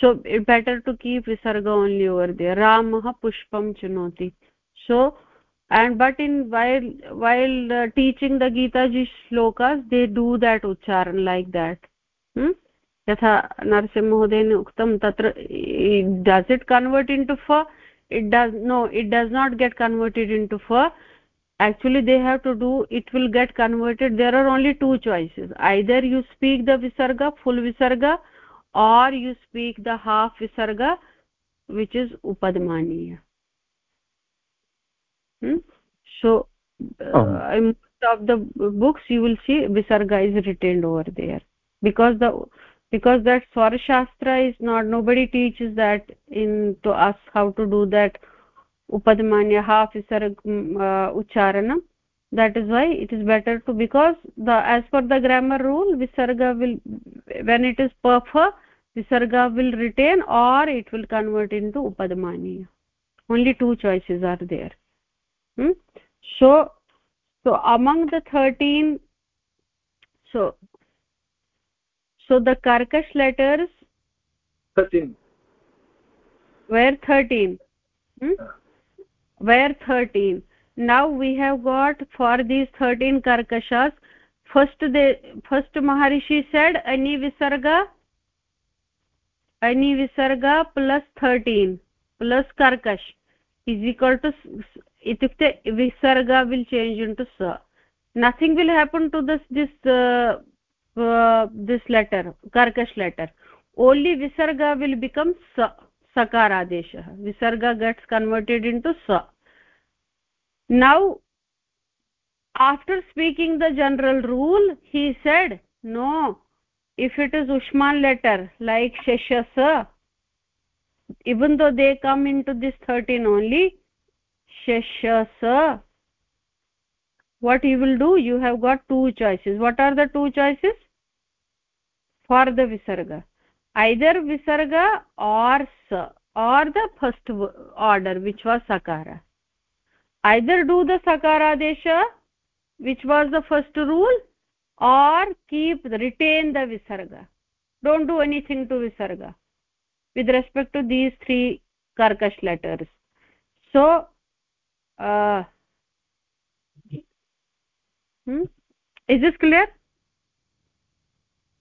so it better to keep visarga only over there ramah pushpam chinoti so and but in while while uh, teaching the gita ji shlokas they do that ucharan like that hmm? यथा नरसिंहमहोदयेन उक्तं तत्र does it convert into fa it does no it does not get converted into fa actually they have to do it will get converted there are only two choices either you speak the visarga full visarga or you speak the half visarga which is upadmaniya hmm? so uh, in most of the books you will see visarga is retained over there. Because the because that swara shastra is not nobody teaches that in to us how to do that upadmanya half visarg uh, ucharanam. That is why it is better to because the as per the grammar rule visarga will when it is perfa visarga will retain or it will convert into upadmaniya only two choices are there hmm? so so among the 13 so so the karkash letters 13 were 13 hmm? were 13 now we have got for these 13 karkashas first they first maharishi said ani visarga ani visarga plus 13 plus karkash is equal to itukte visarga will change into sa nothing will happen to this this uh, uh, this letter karkash letter only visarga will become sa sakaradeshah visarga gets converted into sa now after speaking the general rule he said no if it is ushman letter like shashasa even though they come into this 13 only shashasa. What you will do? You have got two choices. What are the two choices? For the visarga. Either visarga or sa or the first order which was sakara. Either do the sakara desha which was the first rule or keep retain the visarga. Don't do anything to visarga. With respect to these three karkash letters. So hmm? is this clear?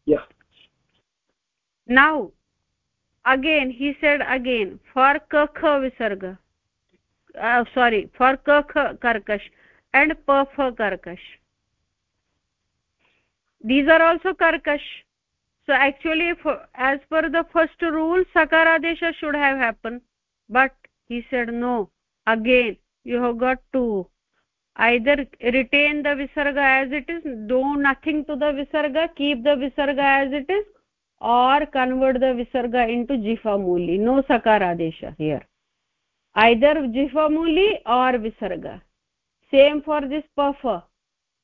Yeah. Now again he said again for kakha visarga. Uh, sorry for kakha karkash and papha karkash. These are also karkash. So actually for, as per the first rule sakaradesha should have happened. But he said no again you have got to either retain the visarga as it is do nothing to the visarga keep the visarga as it is or convert the visarga into jifa muli no sakaradesha here either jifa muli or visarga same for this pafa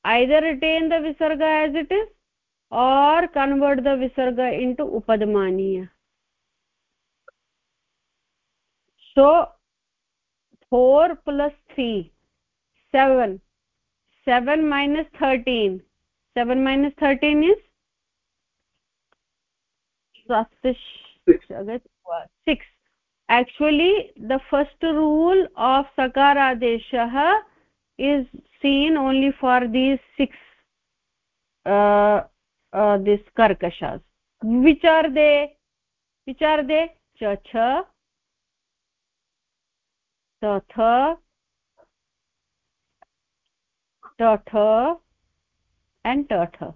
either retain the visarga as it is or convert the visarga into upadmaniya so 4 plus 3 7 7 minus 13 7 minus 13 is? Six. actually the first rule of sakaradeshah is seen only for these six uh, uh, this karkashas. Which are they? Which are they? Cha cha tatha tatha and tatha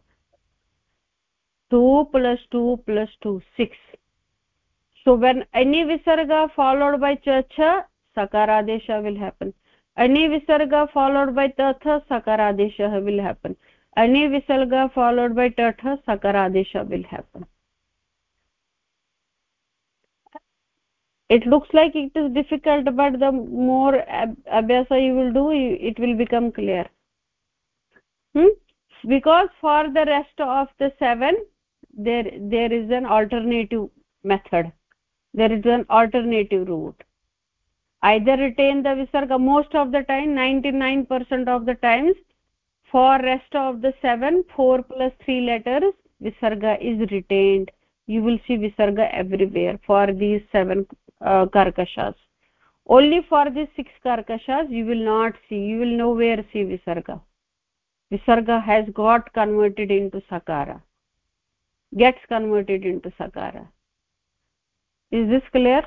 2 plus 2 plus 2 6 so when any visarga followed by cha sakaradesha will happen. Any visarga followed by tatha sakaradesha will happen. Any visarga followed by tatha sakaradesha will happen it looks like it is difficult but the more abhyasa you will do it will become clear. Hmm? because for the rest of the seven there there is an alternative method. There is an alternative route. Either retain the visarga most of the time 99% of the times for rest of the 7 4 plus 3 letters visarga is retained. You will see visarga everywhere for these 7 uh, karkashas. Only for these 6 karkashas you will not see you will nowhere see visarga. Visarga has got converted into sakara gets converted into sakara. Is this clear?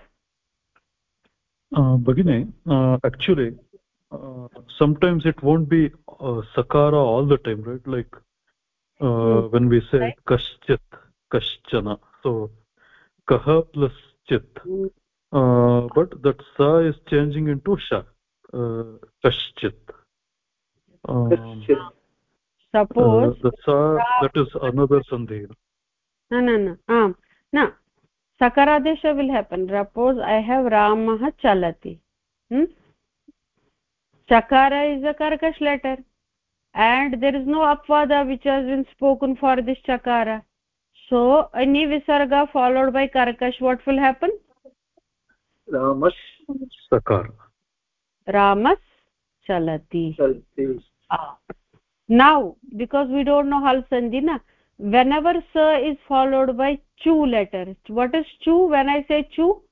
Uh, bagini uh, actually uh, sometimes it won't be uh, sakara all the time right? Like uh, mm. when we say right. kaschit kaschana. So kaha plus chit. Mm. Uh, but that sa is changing into sha uh, kaschit um, suppose uh, the sa that is another sandhi no no no. Um no sakaradesha will happen. Suppose i have ramah chalati. Hmm? chakara is a karkash letter. And there is no apvada which has been spoken for this chakara. So any visarga followed by karkash what will happen ramas sakar ramas chalati ah. now because we don't know hal sandhi na whenever sa is followed by chu letter what is chu? When i say chu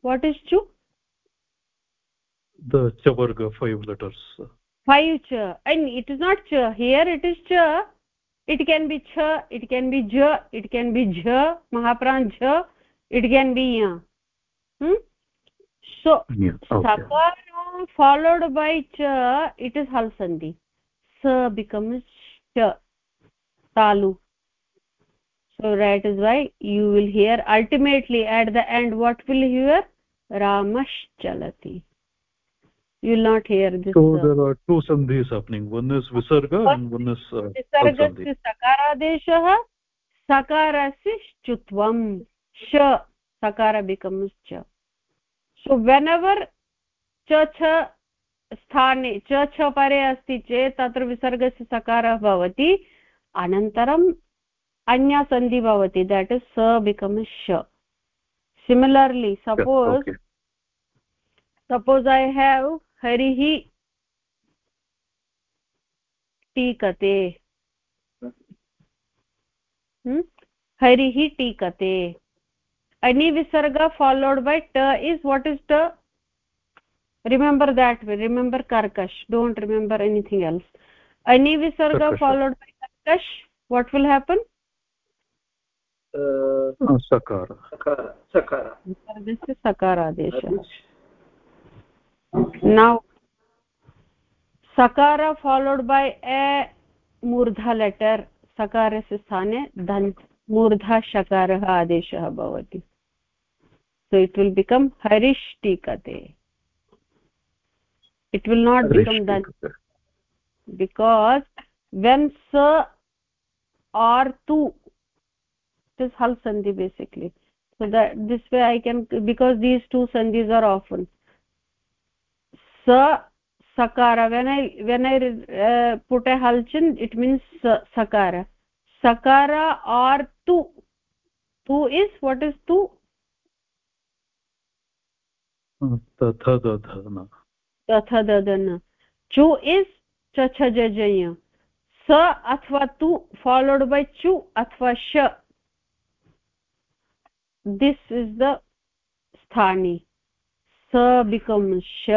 what is chu? The cha varga five letters. Five cha and it is not cha here it is cha it can be cha it can be ja it can be jha mahapran jha it can be ya. Hmm? So sakara followed by cha it is hal sandhi sa becomes cha talu so that is why you will hear ultimately at the end what will you hear ramash chalati you will not hear this so uh, there are two sandhis happening one is visarga and one is uh, visargasya sakaradeshah sakarasya chutvam sha sakara becomes cha so whenever cha cha स्थाने च छ परे अस्ति चेत् तत्र विसर्गस्य सकारः भवति अनन्तरम् अन्या सन्धि भवति देट् इस् स बिकम् श similarly suppose suppose I have हरिः टीकते हरिः टीकते any visarga followed by ta is what is ta remember that way remember karkash don't remember anything else any visarga karkash. followed by karkash what will happen uh, sakara sakara sakara visargasya sakara adesha now sakara followed by a murdha letter sakarस्य स्थाने दन्त मूर्धा शकारः आदेशः भवति so it will become harish tikate it will not become that because when sa or tu it is hal sandhi basically. So that this way i can because these two sandhis are often sa sakara when i when i uh, put a halchan it means sa, sakara. Sakara or tu tu is what is tu तथा ददन चु is चछ स अथवा तु followed बै चु अथवा श this is the स्थानी स बिकम् श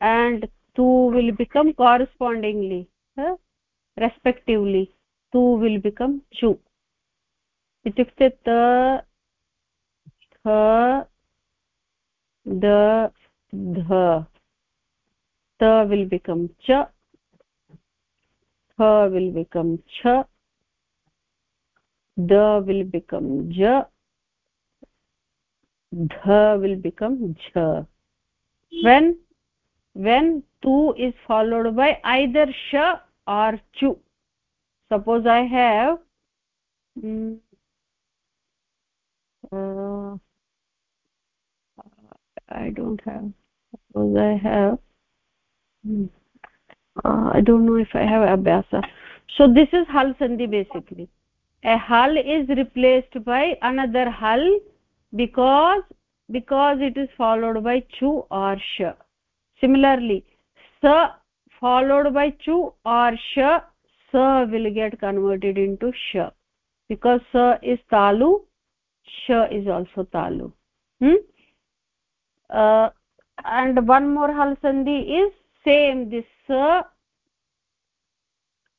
एण्ड् तु विल् बिकम् कारस्पाण्डिङ्ग्लि रेस्पेक्टिव्लि तु विल् बिकम् चु इत्युक्ते त dh ta will become cha th will become cha the will become ja dha will become jha when when tu is followed by either sha or chu suppose i have mm, uh, i don't have. Suppose i have hmm, uh, i don't know if i have abhyasa. So this is hal sandhi basically. A hal is replaced by another hal because because it is followed by chu or sh. Similarly sa followed by chu or sh sa will get converted into sh. Because sa is talu sh is also talu. Hmm? Uh, and one more hal sandhi is same this sa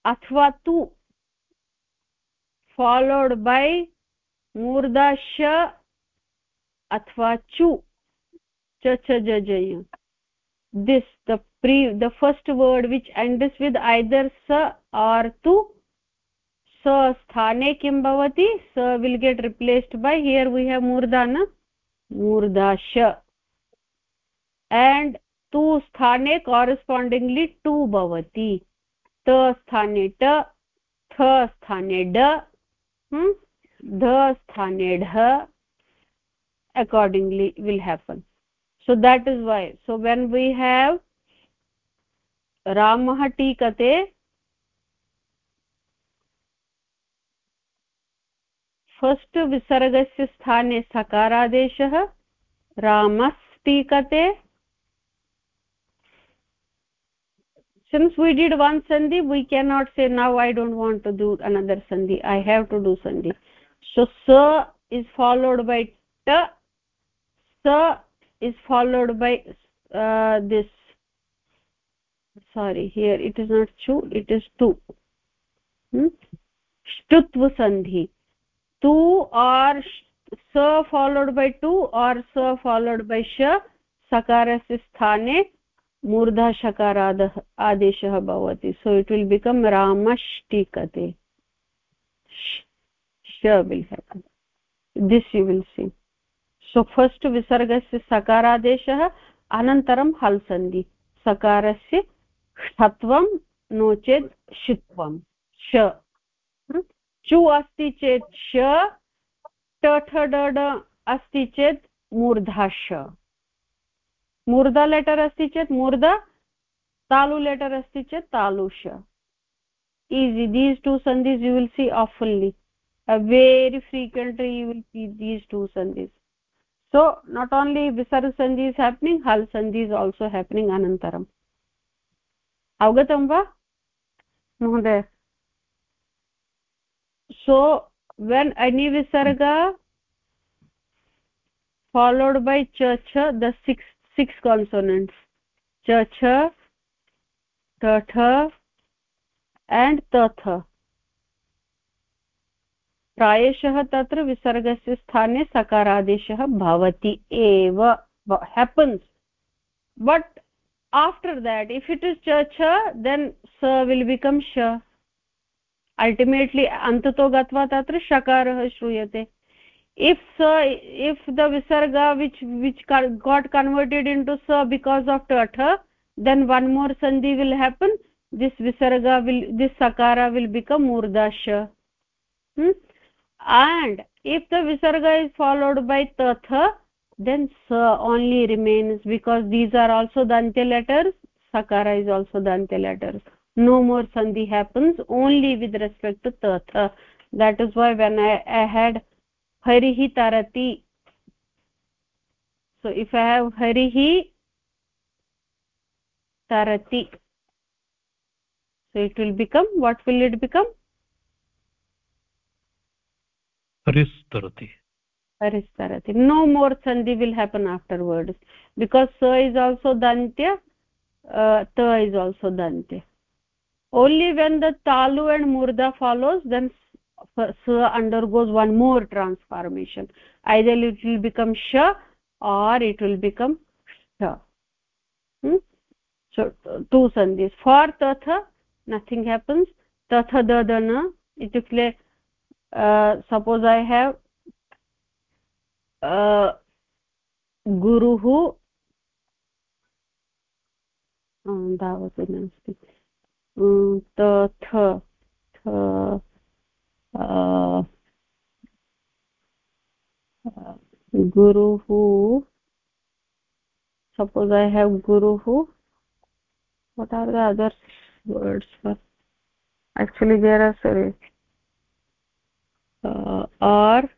athva tu followed by murda sh athva chu cha cha ja jay this the pre the first word which ends with either sa or tu sa sthane kim bhavati sa will get replaced by here we have murdasha. and tu sthane correspondingly tu bhavati ta sthane ta th sthane da hmm dha sthane dha accordingly will happen so that is why so when we have ramah tikate first विसर्गस्य स्थाने सकारादेशः रामस्तीकते since we did one sandhi we cannot say now i don't want to do another sandhi. I have to do sandhi. So sa is followed by ta. Sa is followed by uh, this. Sorry here it is not chu it is tu. Hmm? shtutva sandhi. Tu or sa followed by tu or sa followed by sha sakarasya sthane मूर्धा शकारादः आदेशः भवति। So it will become रामष्टिकते। will happen this you will see so first visargस्य सकारादेशः, अनन्तरं हल् सन्धि सकारस्य षत्वं, नो चेत् षित्वं। श। चु अस्ति चेत् श, ट अस्ति चेत् मूर्धा श। मूर्ध लेटर् अस्ति चेत् मूर्ध तालु लेटर् अस्ति चेत् तालुष easy these two सन्धिस् you will see awfully very frequently you will see these two सन्धिस् so not only विसर्ग संधि इस् हेप्निङ्ग् हल् सन्धि इस् आल्सो हेप्निङ्ग् अनन्तरम् अवगतं वा महोदय सो वेन् अनि विसर्ग फॉलोड बै च the six six consonants cha cha ta tha and तथ प्रायशः तत्र विसर्गस्य स्थाने सकारादेशः भवति एव happens but after that if it is cha cha then sa will become sha ultimately antato gatva tatra shakarah shruyate if sa if the visarga which which got converted into sa because of tatha then one more sandhi will happen. This visarga will this sakara will become murdasha hmm? and if the visarga is followed by tatha then sa only remains because these are also dantya letters. Sakara is also dantya letters. No more sandhi happens only with respect to tatha. That is why when i, I had harihi tarati so if i have harihi tarati so it will become what will it become haristarati haristarati no more sandhi will happen afterwards because sa is also dantya uh, ta is also dantya only when the talu and murda follows then sa undergoes one more transformation either it will become sha or it will become sha hmm? so two sandhis for tatha nothing happens tatha dadana itukle suppose i have uh, गुरुः धावति नास्ति तथ suppose i have guruhu what are the other words for actually there are sorry uh, or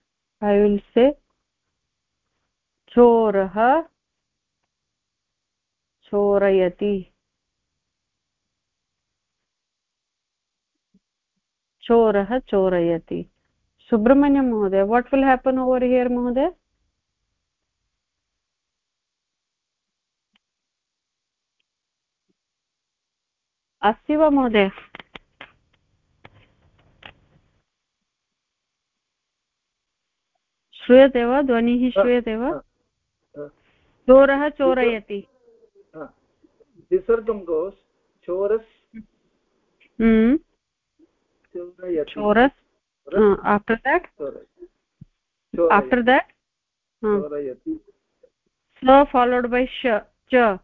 i will say chorah chorayati चोरः चोरयति। सुब्रह्मण्यं महोदय what will happen over here महोदय? अस्ति वा महोदय? श्रूयते वा? ध्वनिः श्रूयते वा? चोरः चोरयति। विसर्गं गोस् चोरस् chorus uh, after that? After that? Uh, sa followed by sh yeah.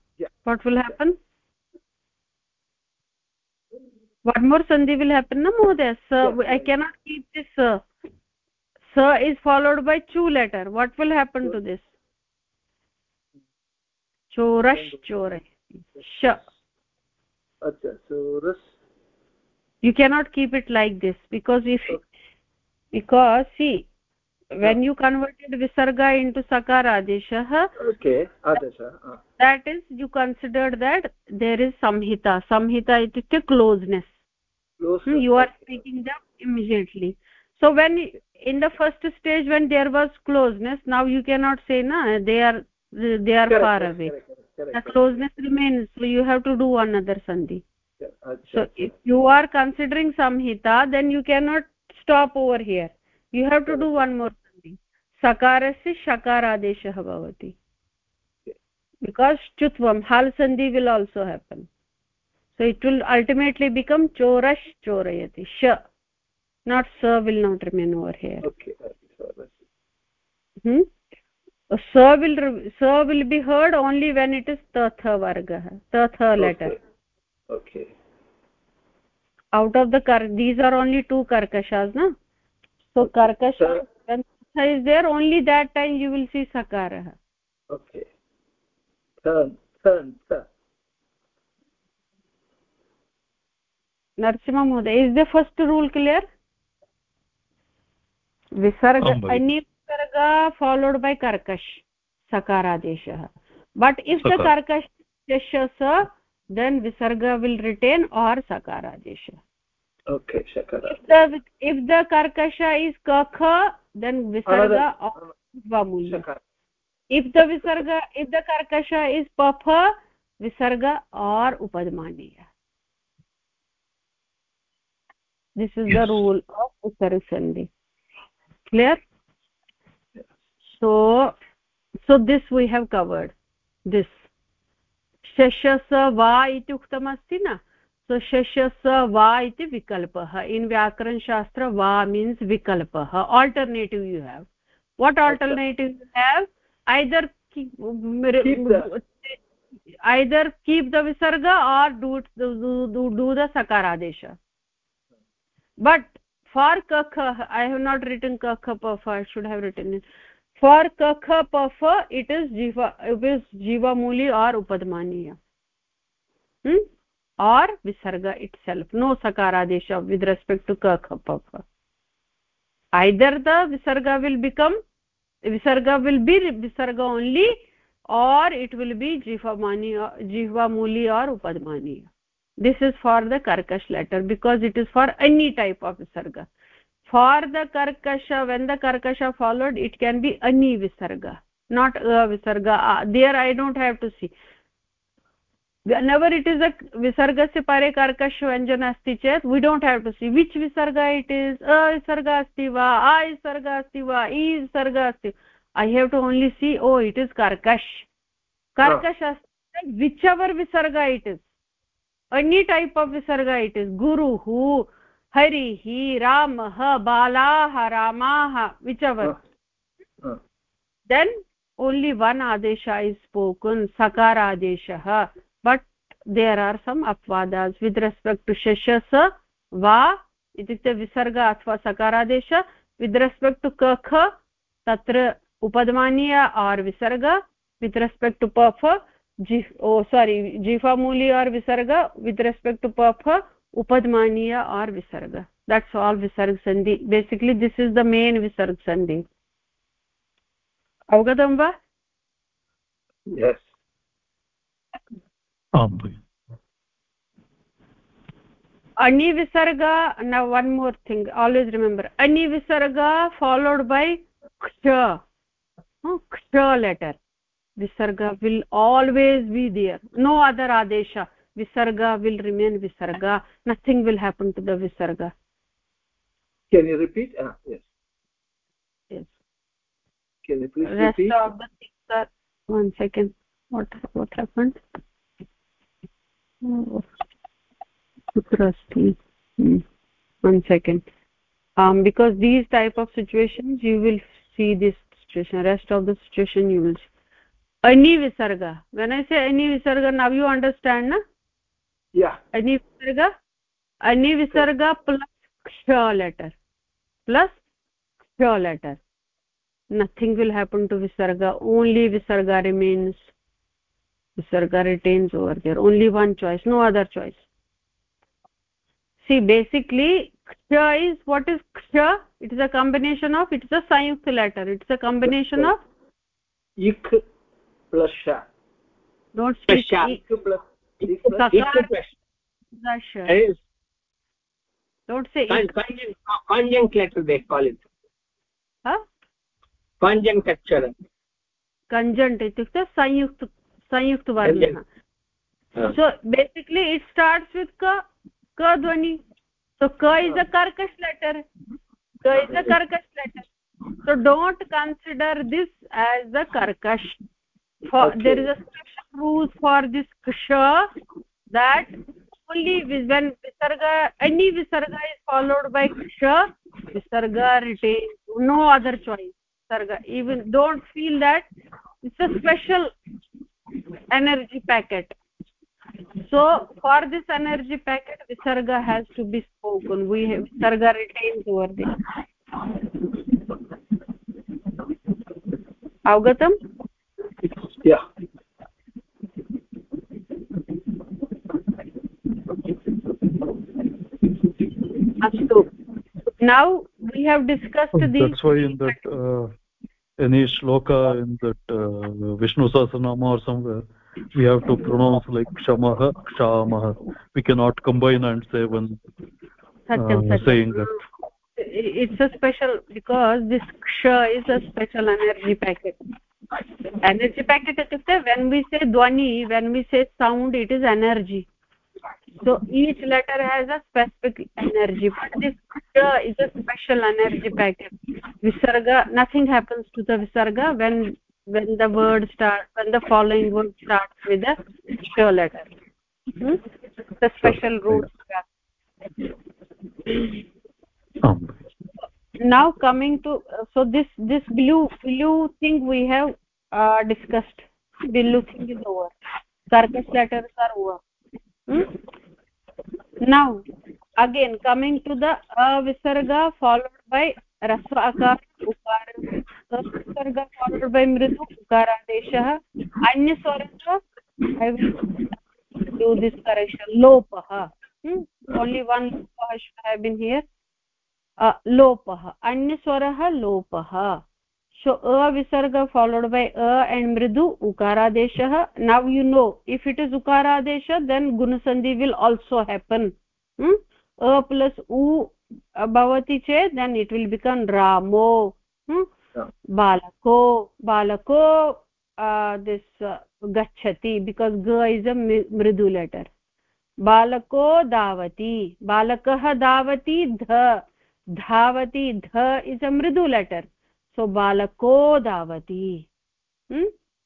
what will happen? One more sandhi will happen na mohoday? Sa i cannot keep this sa is followed by chu letter. What will happen to this? Chorash choray sh. Acha choras you cannot keep it like this because if because see when you converted visarga into sakara adeshah okay adesha uh. that is you considered that there is samhita. Samhita itukte closeness. Closeness. you are speaking them immediately. So when in the first stage when there was closeness now you cannot say na they are they are correct, far away. correct, correct, the closeness remains so you have to do another sandhi so if you are considering samhita then you cannot stop over here you have to do one more sandhi sakarasya shakaradeshah bhavati because chutvam hal sandhi will also happen so it will ultimately become chorash chorayati sh not sa will not remain over here okay hmm sa will sa will be heard only when it is tatha vargah tatha letter okay. Okay out of the kar these are only two karkashas na so karkasha when is there only that time you will see sakarah okay turn turn turn Narasimha महोदय is the first rule clear विसर्ग आं भगिनि। अन्य विसर्ग followed by कर्कश् सकारादेशः but if the then visarga will retain or sakara jesha okay sakara if the if the karkasha is kakha then visarga or vamulya. If the visarga if the karkasha is papha visarga or upadmaniya. This is yes. the rule of uttara clear? Yes. so so this we have covered. This. शशस वा इति उक्तमस्ति न सो शशस वा इति विकल्पः in व्याकरणशास्त्र वा means विकल्पः alternative you have what alternative you have either either keep the विसर्ग आर् डू द सकारादेश बट् फार् कख ऐ हेव् नाट् रिटन् कख पफ् I should have written it for kakha pafa it is jiva it is jiva muli or upadmaniya hmm? or visarga itself no sakaradesha with respect to kakha pafa either the visarga will become visarga will be visarga only or it will be jiva mani jiva muli or upadmaniya this is for the karkash letter because it is for any type of visarga for the karkasha when the karkasha followed it can be any visarga not a visarga uh, there i don't have to see whenever it is a visargasya pare karkash vyanjana asti chet we don't have to see which visarga it is a visarga asti va a visarga asti va e visarga asti i have to only see oh it is karkash karkash asti whichever visarga it is any type of visarga it is guru hu हरिः रामः बालाः रामाः विचवत् then only one आदेश is spoken सकारादेशः। But there are some अप्वादास् with respect to शशस वा इत्युक्ते विसर्ग अथवा सकारादेश। वित् रेस्पेक्ट् टु कख तत्र उपदमानीय आर् विसर्ग। वित् रेस्पेक्ट् टु पफ जि ओ सारी जिफामूली आर् विसर्ग। वित् रेस्पेक्ट् टु पफ upadmaniya or visarga that's all visarg sandhi basically this is the main visarg sandhi अवगतं वा yes आं भगिनि ani visarga now one more thing always remember ani visarga followed by ksha oh, ksha letter visarga will always be there no other adesha visarga will remain visarga nothing will happen to the visarga can you repeat? Ah yes. Yes. Can you please rest repeat? of the things are one second what what happened? Oh, Trust me. hmm. one second. Um because these type of situations you will see this situation rest of the situation you will see. Any visarga. When i say any visarga now you understand na? Yeah. Any visarga? Any visarga plus ksha letter. Plus ksha letter. Nothing will happen to visarga. Only visarga remains. Visarga retains over there. Only one choice. No other choice. See basically ksha is what is ksha it is a combination of it is a sanyukta letter. It's a combination of ik plus sha. Don't speak ik plus ik plus Sakar. It's the sha. a- is don't say con- ik. conjunct conjunct letter they call it huh? conjunct अक्षर conjunct इत्युक्ते संयुक्त संयुक्त वर्णः Uh, so basically it starts with ka ka dhvani so ka is a karkash letter ka is a karkash letter so don't consider this as the karkash for Okay. there is a special rule for this ksha that only when visarga any visarga is followed by ksha visarga retains no other choice. Visarga even don't feel that it's a special energy packet. So for this energy packet visarga has to be spoken. We have visarga retains over there. Avgatam? Yeah now we have discussed Oh, these that's why in that uh, any shloka in that uh, vishnu sahasranama or somewhere we have to pronounce like kshamah kshamah we cannot combine and say when satyam, uh, saying that. It's a special because this ksha is a special energy packet. Energy packet itukte when we say dhvani when we say sound it is energy so each letter has a specific energy. But this ksha is a special energy packet visarga nothing happens to the visarga when when the word start when the following word starts with a ksha letter. Hmm? the special rule um, now coming to uh, so this this blue blue thing we have uh, discussed. Blue thing is over. Circus letters are over. Hmm? Now again coming to the avisarga followed by rasva akar ukar visarga followed by mridu ukaradeshah anya swarasva i will do this correction lopah hmm? only one lopah should have been here लोपः अन्यस्वरः लोपः so a visarga followed by a and mridu ukaradeshah now you know if it is ukaradesha then gunasandhi will also happen hmm? a plus u bhavati chet then it will become ramo hmm? Yeah. balako balako uh, this uh, gachati because ga is a mridu letter balako davati balakah davati dha धावति ध is a मृदु letter सो बालको धावति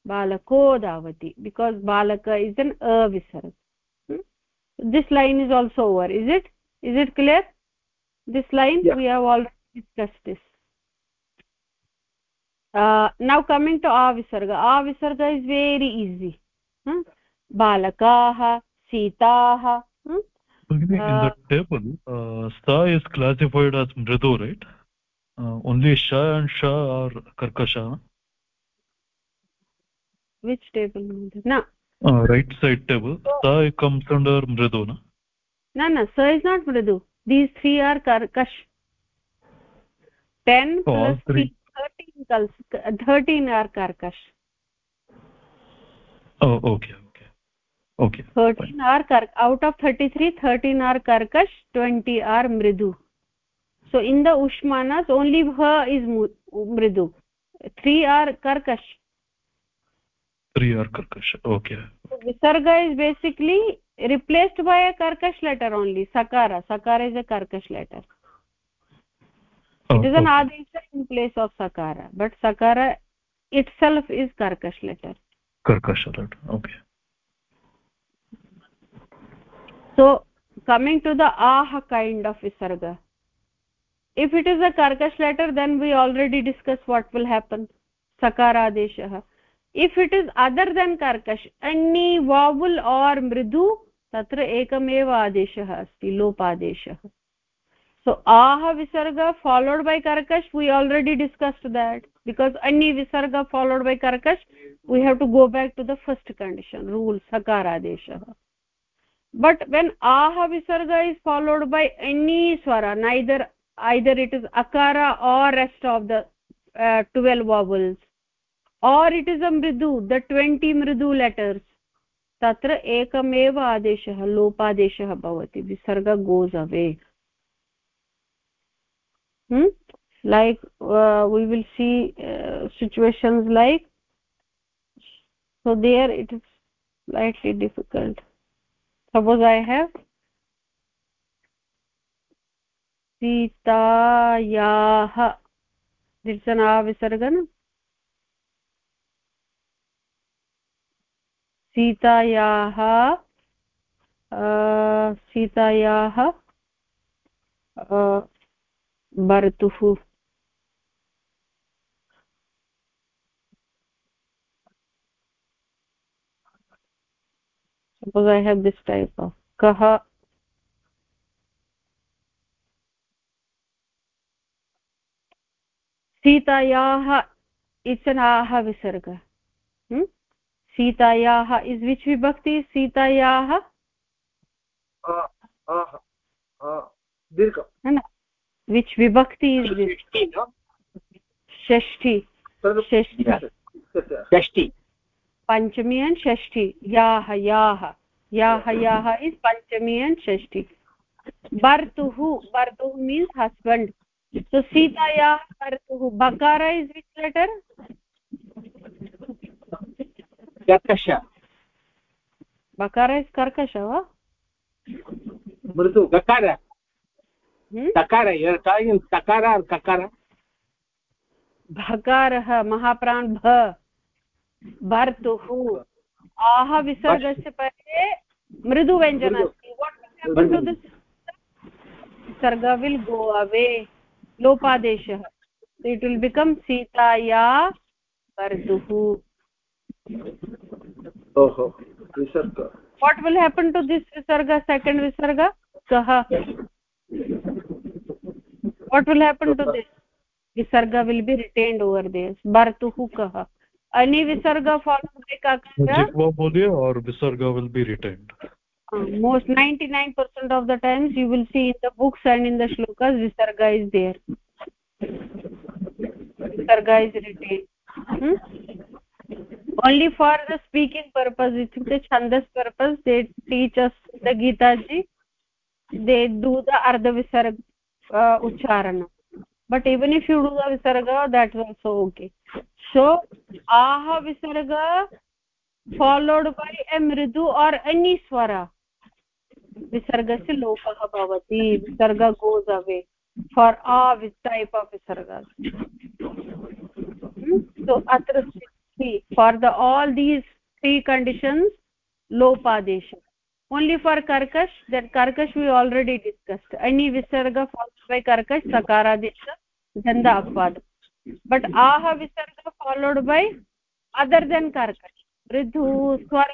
बालको धावति because बालक is an अविसर्ग this line is also over is it is it clear this line Yeah. we have already discussed this uh, now coming to avisarga avisarga is very easy hmm? balakaah sitaah hmm? In Uh, the table uh, sa is classified as mridu right uh, only sha and sha are karkasha which table no uh, right side table sa comes under mridu na no no so is not mridu these three are karkash 10 Oh, plus three. 3 13 kals 13 are karkash oh okay okay okay 13 are kar out of 33 13 are karkash 20 are mridu so in the ushmanas only bha is mridu 3 are karkash three are karkasha okay so visarga is basically replaced by a karkash letter only sakara sakara is a karkash letter oh, it is an okay. adesha in place of sakara but sakara itself is karkash letter karkasha right okay so coming to the ah kind of visarga if it is a karkash letter then we already discussed what will happen sakaradeshah if it is other than karkash any vowel or mridu तत्र एकमेव आदेशः अस्ति लोपादेशः so ah visarga followed by karkash we already discussed that because any visarga followed by karkash we have to go back to the first condition rule sakaradeshah but when ah visarga is followed by any swara neither either it is akara or rest of the uh, 12 vowels or it is a mridu the 20 mridu letters तत्र एकमेव आदेशः लोपादेशः भवति विसर्ग goes away hmm? like uh, we will see uh, situations like so there it is slightly difficult suppose i have सीतायाः it's an सीतायाः uh, सीतायाः uh, भर्तुः suppose i have this type of kah सीतायाः इचनाः विसर्ग सीतायाः is which विभक्ति सीतायाः which विभक्ति षष्ठि षष्ठि पञ्चमी and षष्ठि याः याः याः याः इस् पञ्चमी अण्ड् षष्ठि भर्तुः भर्तुः means husband so sita yah bartuhu bakara is which letter Karkasha. bakara is karkasha va मृदु Kakara. hmm? Takara. You are talking Takara or Kakara? भकारः महाप्राण भ भर्तुः आह विसर्गस्य परे मृदुव्यञ्जन अस्ति विसर्ग विल् गो अवे लोपादेशः इट् विल् बिकम् सीताया भर्तुः ओहो विसर्ग what will happen to this विसर्ग सेकेण्ड् विसर्ग कः what will happen to this visarga will be retained over there bhartuhu kah any visarga followed by kakara jikva bodhya or visarga will be retained uh, most 99% of the times you will see in the books and in the shlokas visarga is there visarga is retained hmm? only for the speaking purpose the chandas purpose they teach us the gita ji they do the ardha visarga uh, ucharana but even if you do the visarga that's also okay so aha visarga followed by a mridu or any swara lokah bhavati visarga goes away for all type of visargas hmm? so atra see for the all these three conditions only for karkash that karkash we already discussed any visarga followed by karkash sakaradesha ganda apad but aha visarga followed by other than karkash ऋधु स्वर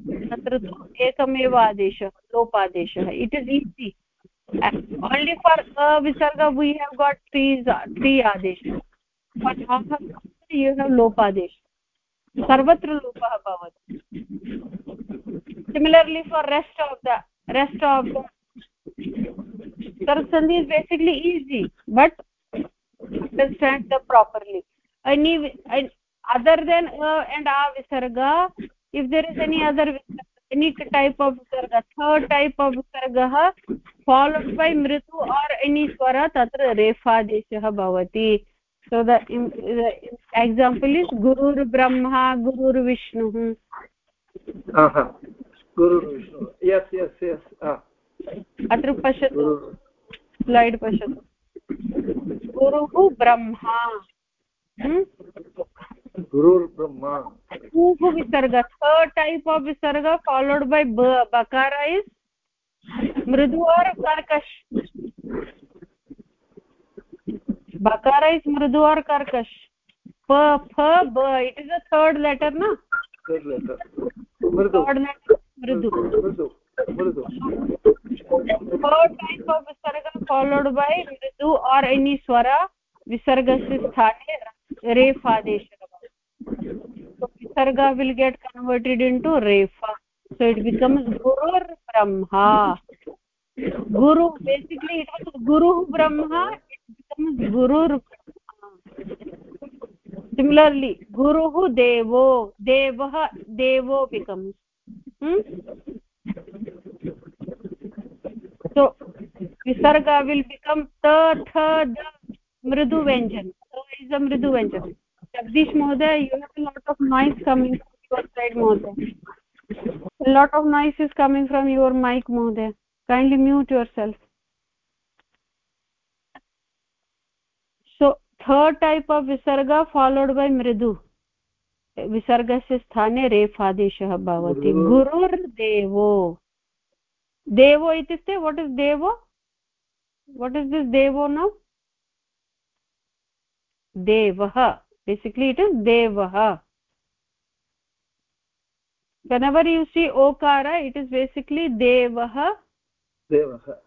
तत्र तु एकमेव आदेशः, लोपादेशः। It is easy only for a विसर्ग we have गाट् त्री त्री आदेश you have लोपादेश सर्वत्र लोपः भवति similarly for rest of the rest of the तर् is basically easy but understand the properly other then a आ विसर्ग if there is any other any type of visarga third type of visarga followed by mritu or any swara tatra refadeshah bhavati so the, the example is gurur brahma gurur vishnu aha guru vishnu yes yes yes ah अत्र पश्यतु slide पश्यतु गुरुः Brahma gurur ऊ विसर्ग third type of विसर्ग followed by ब बकार is मृदु और कर्कश बकार इज़ मृदु और कर्कश प फ ब it is a third letter ना थर्ड लेटर मृदु थर्ड टाइप ऑफ़ विसर्ग फॉलोड बाय मृदु और एनी स्वरा विसर्ग से स्थाने रेफ visarga will get converted into refa so it becomes gurur brahma guru basically it was guru brahma it becomes gurur similarly guruhu devo devah devo becomes hmm? so visarga will become ta tha da mridu vyanjan so is a mridu vyanjan jagdish mohoday you have a lot of noise coming from your side mohoday a lot of noise is coming from your mic mohoday kindly mute yourself so third type of visarga followed by mridu विसर्गस्य स्थाने रेफादेशः भवति गुरुर्देवो देवो इत्युक्ते what is देवो what is this देवो नौ devah basically it is devah whenever you see okara it is basically devah devah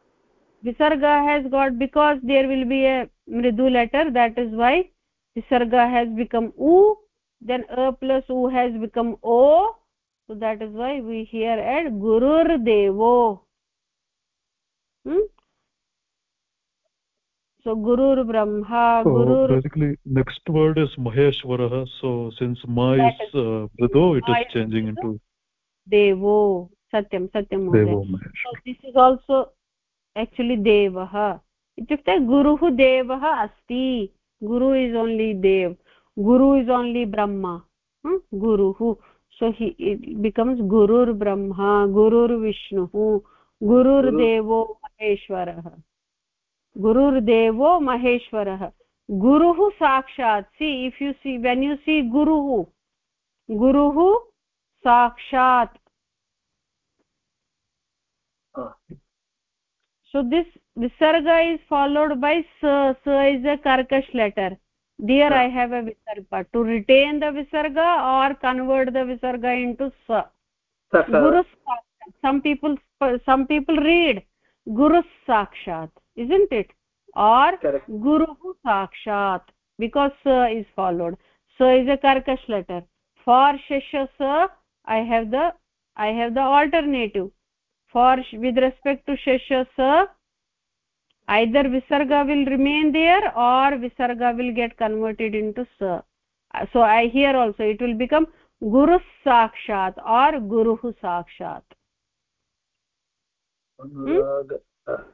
visarga has got because there will be a mridu letter that is why visarga has become u then a plus u has become o. So that is why we here add gurur devo. Hmm? So gurur brahma so gurur basically next word is maheshwarah so since ma is uh, brido it is changing into devo satyam satyam devo so this is also actually devah itukte guruh devah asti guru is only dev guru is only brahma hmm? guruh so he it becomes gurur brahma gurur devo maheshwarah guruh sakshat see if you see when you see guruh guruh sakshat so this visarga is followed by sa sa is a karkash letter there yeah. i have a visarga to retain the visarga or convert the visarga into sa guru some people some people read guru sakshat isn't it? Or guru sakshat because sa is followed. So is a karkash letter. For shasha sa i have the i have the alternative. For with respect to shasha sa either visarga will remain there or visarga will get converted into sa uh, so i here also it will become guru sakshat or guru sakshat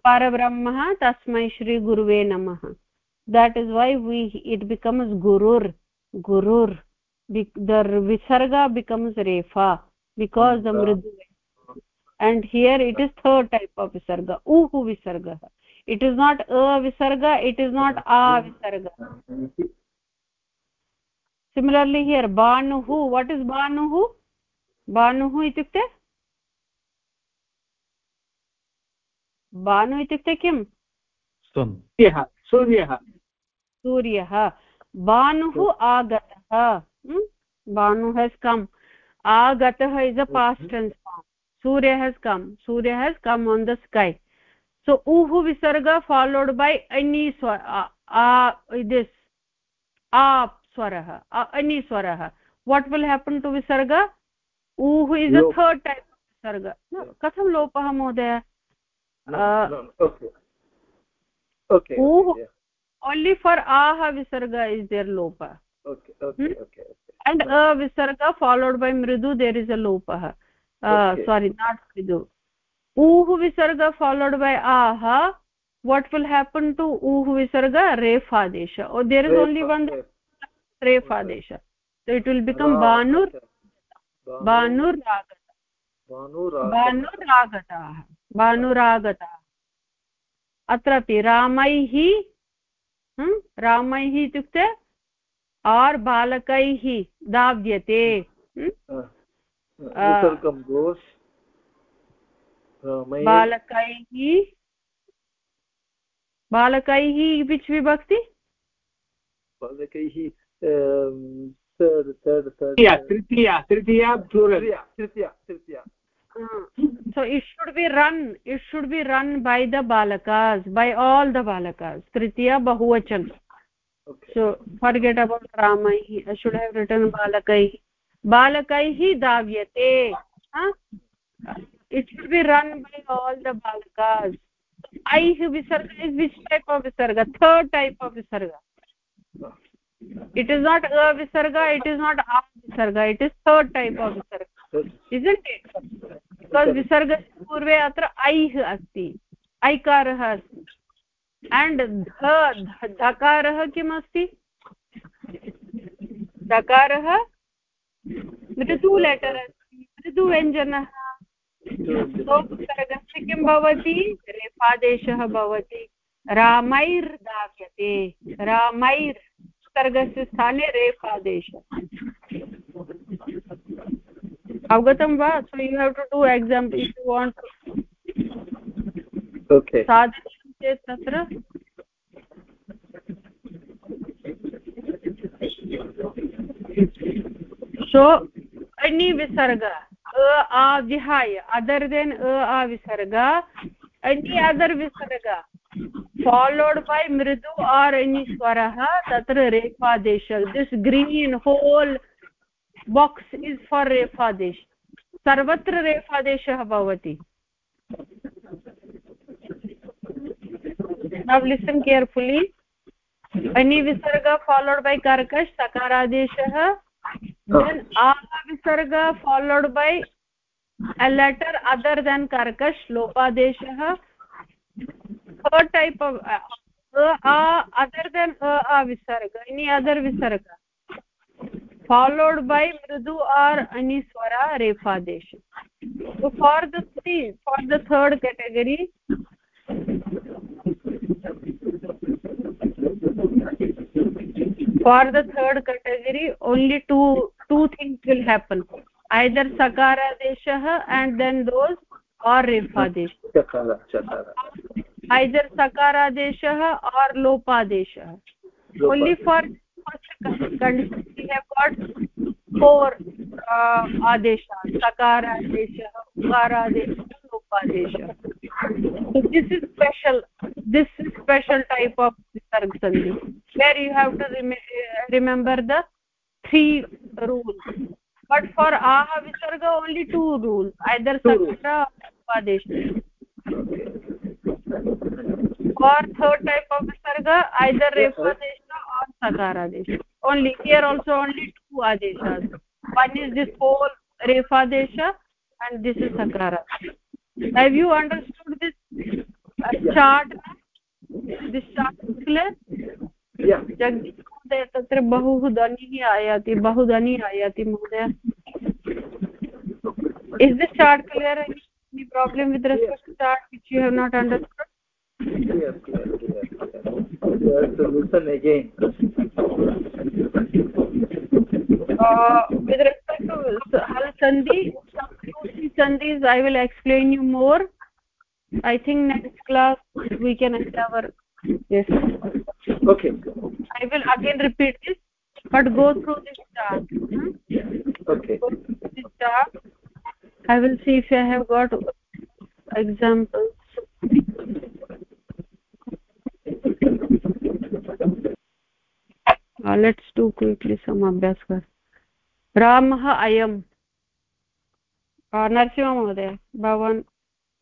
parabrahmah tasmai shri guruve namah that is why we it becomes gurur gurur Be, the visarga becomes refa because the mridu and here it is third type of visarga uhu visarga it is not a visarga it is not a visarga similarly here banuhu what is banuhu banuhu itukte बानु इत्युक्ते किं सूर्यः सूर्यः। सूर्यः। बानुः आगतः। बानु has come आगतः is a past and Surya has come Surya has come on the sky so ऊहु विसर्ग followed बै अनि this आ स्वरः। अनि स्वरः। वाट् विल् हेपन् टु विसर्ग? ऊहु इस् अ थर्ड् टैप् विसर्ग। कथं लोपः महोदय? Okay okay only for aha visarga is there lopa okay okay okay and a visarga followed by mridu there is a lopah uh, sorry not mridu uhu visarga followed by aha what will happen to uhu visarga refadesha or oh, there is only one refadesha so it will become banur banur ragata banuragataः banuragataः अत्रापि रामैः रामैः इत्युक्ते आर् बालकैः दाव्यते। बालकैः बालकैः which विभक्ति? बालकैः तृतीया तृतीया तृतीया तृतीया। So it should be run it should be run by the balakas by all the balakas tritiya bahuvachan okay. so forget about ramai i should have written balakai balakai davyate huh? it should be run by all the balakas i visarga is which type of visarga third type of visarga it is not a visarga it is not a visarga it is third type of visarga isn't it? Because visargस्य पूर्वे अत्र ऐः अस्ति ऐकारः अस्ति and ध धकारः किम् अस्ति धकारः मृदु letter अस्ति मृदुव्यञ्जनः सर्गस्य किं भवति रेफादेशः भवति रामैर्दाव्यते रामैर् सर्गस्य स्थाने रेफादेश अवगतं वा? So you have to do exam if you want साधनीयं चेत् तत्र। सो अणि विसर्ग अ आ विहाय अदर् देन् अ आ विसर्ग अणि अदर् विसर्ग फालोड् बै मृदु आर् अणि स्वरः तत्र रेखादेश this green whole box is for refadesh सर्वत्र रेफादेशः भवति followed by karkash sakaradeshah then a visarga followed by a letter other than karkash lopadeshah third type of uh, uh, other than uh, a visarga any other visarga followed by mridu or aniswara refadesh so for the three for the third category for the third category only two two things will happen either sakara deshah and then those or refadesh chakara chakara either sakara deshah or lopadeshah only for for सकार आदेशः उकार आदेशः उपादेशः this is special this is special type of विसर्ग सन्ति where you have to remember the three rule but for ah विसर्ग only two rule either सकार उपादेश for third type of विसर्ग ऐदर् उपादेश आर् सकारादेशः only here also only two adeshas one is this whole refadesha and this is sakara have you understood this uh, chart this chart clear yeah Jagdish महोदय तत्र बहु ध्वनिः आयाति बहु ध्वनिः आयाति महोदय is this chart clear any, problem with respect to chart which you have not understood clear clear clear you have to listen again. Uh, with respect to hal sandhi sandhis i will explain you more. I think next class we can cover yes. Okay. I will again repeat this but go through this chart hmm? okay this chart i will see if i have got examples let's to quickly some अभ्यास कर्। रामः अयं नरसिंह महोदय भवान्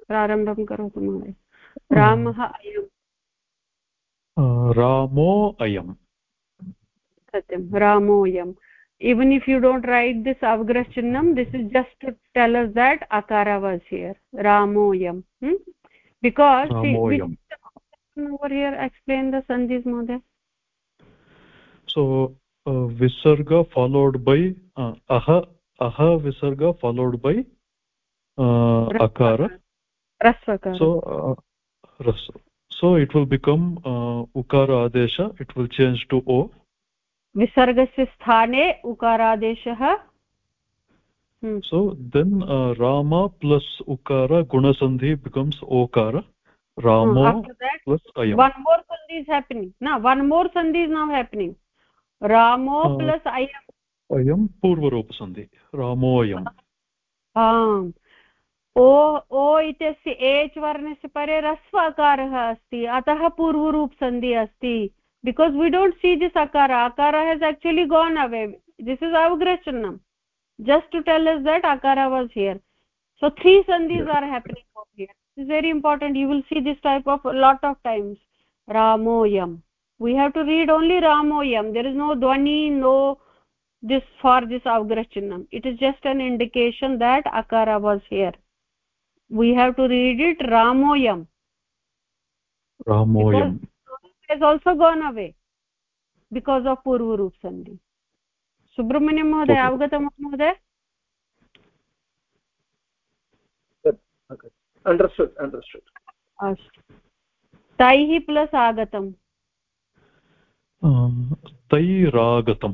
प्रारम्भं करोतु महोदय। रामः अयं रामो अयं सत्यं रामोऽयम् even if you don't write this अवग्रह this is just tell us that अकार was here रामोऽयं because over here explain the सन्धिस् महोदय। So uh, visarga followed by uh, aha aha visarga followed by uh, akara rasvakara so uh, ras so it will become uh, ukara adesha it will change to o विसर्गस्य स्थाने उकारादेशः so then uh, rama plus ukara gunasandhi becomes okara ramo that plus ayam one more sandhi is happening now one more sandhi is now happening ramo Uh, plus ayam ayam पूर्वरूप सन्धि रामोऽयम् आम् ओ ओ इत्यस्य H वर्णस्य परे ह्रस्वकारः अस्ति अतः पूर्वरूपसन्धि अस्ति because we don't see this akara akara has actually gone away this is avgrachanam just to tell us that akara was here so three sandhis yes. are happening over here is very important you will see this type of a lot of times ramoyam we have to read only ramoyam there is no dhvani no this for this avgrachanam it is just an indication that akara was here we have to read it ramoyam रामोऽयम् has also gone away because of purvarup sandhi subramanyam mohoday Okay. avgatam mohoday okay understood understood अस्तु तैः plus आगतम् तैरागतम्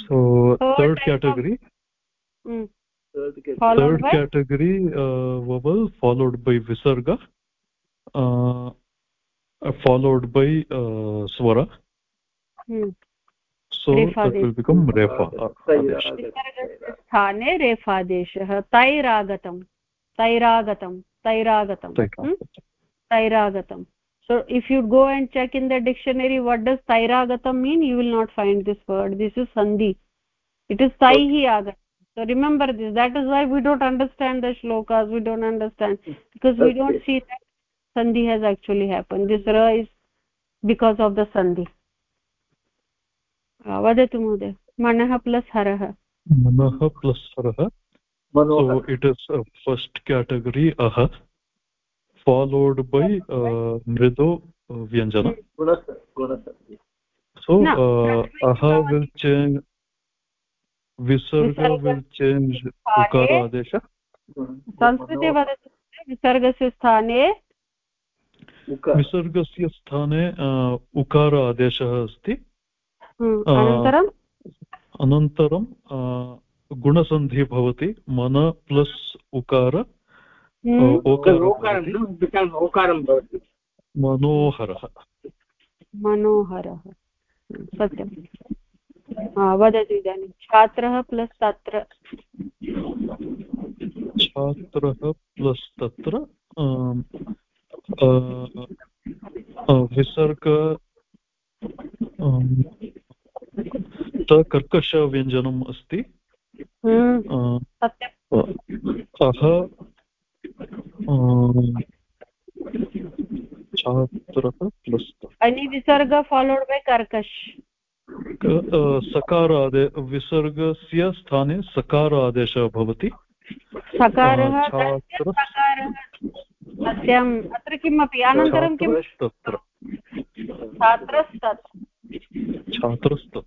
so third category third category vowel followed by विसर्ग followed बै स्वर सो विकम् रेफा रेफादेशः तैरागतं तैरागतं तैरागतं तैरागतम् Hmm? tairagatam so if you go and check in the dictionary what does tairagatam mean you will not find this word this is sandhi it is taihi agatam so remember this that is why we don't understand the shlokas we don't understand because we don't Okay. see that sandhi has actually happened this ra is because of the sandhi वदतु महोदय मनः plus हरः मनः plus हरः so it is uh, first category aha Followed by uh, mridu uh, vyanjana so uh, aha will change visarga will change ukara adesha संस्कृते वदतु विसर्गस्य स्थाने विसर्गस्य स्थाने उकार आदेशः अस्ति अनन्तरम् अनन्तरं गुणसन्धि भवति मन प्लस् उकार मनोहरः मनोहरः सत्यं वदतु इदानीं छात्रः प्लस् तत्र छात्रः प्लस् तत्र विसर्ग कर्कषव्यञ्जनम् अस्ति अह छात्रः प्लस् अनि विसर्ग फालोड् बै कर्कश्. सकार आदे विसर्गस्य स्थाने सकार आदेशः भवति. सकारः सत्यम् अत्र किमपि? अनन्तरं किं तत्र छात्रस्तत्. छात्रस्तत्.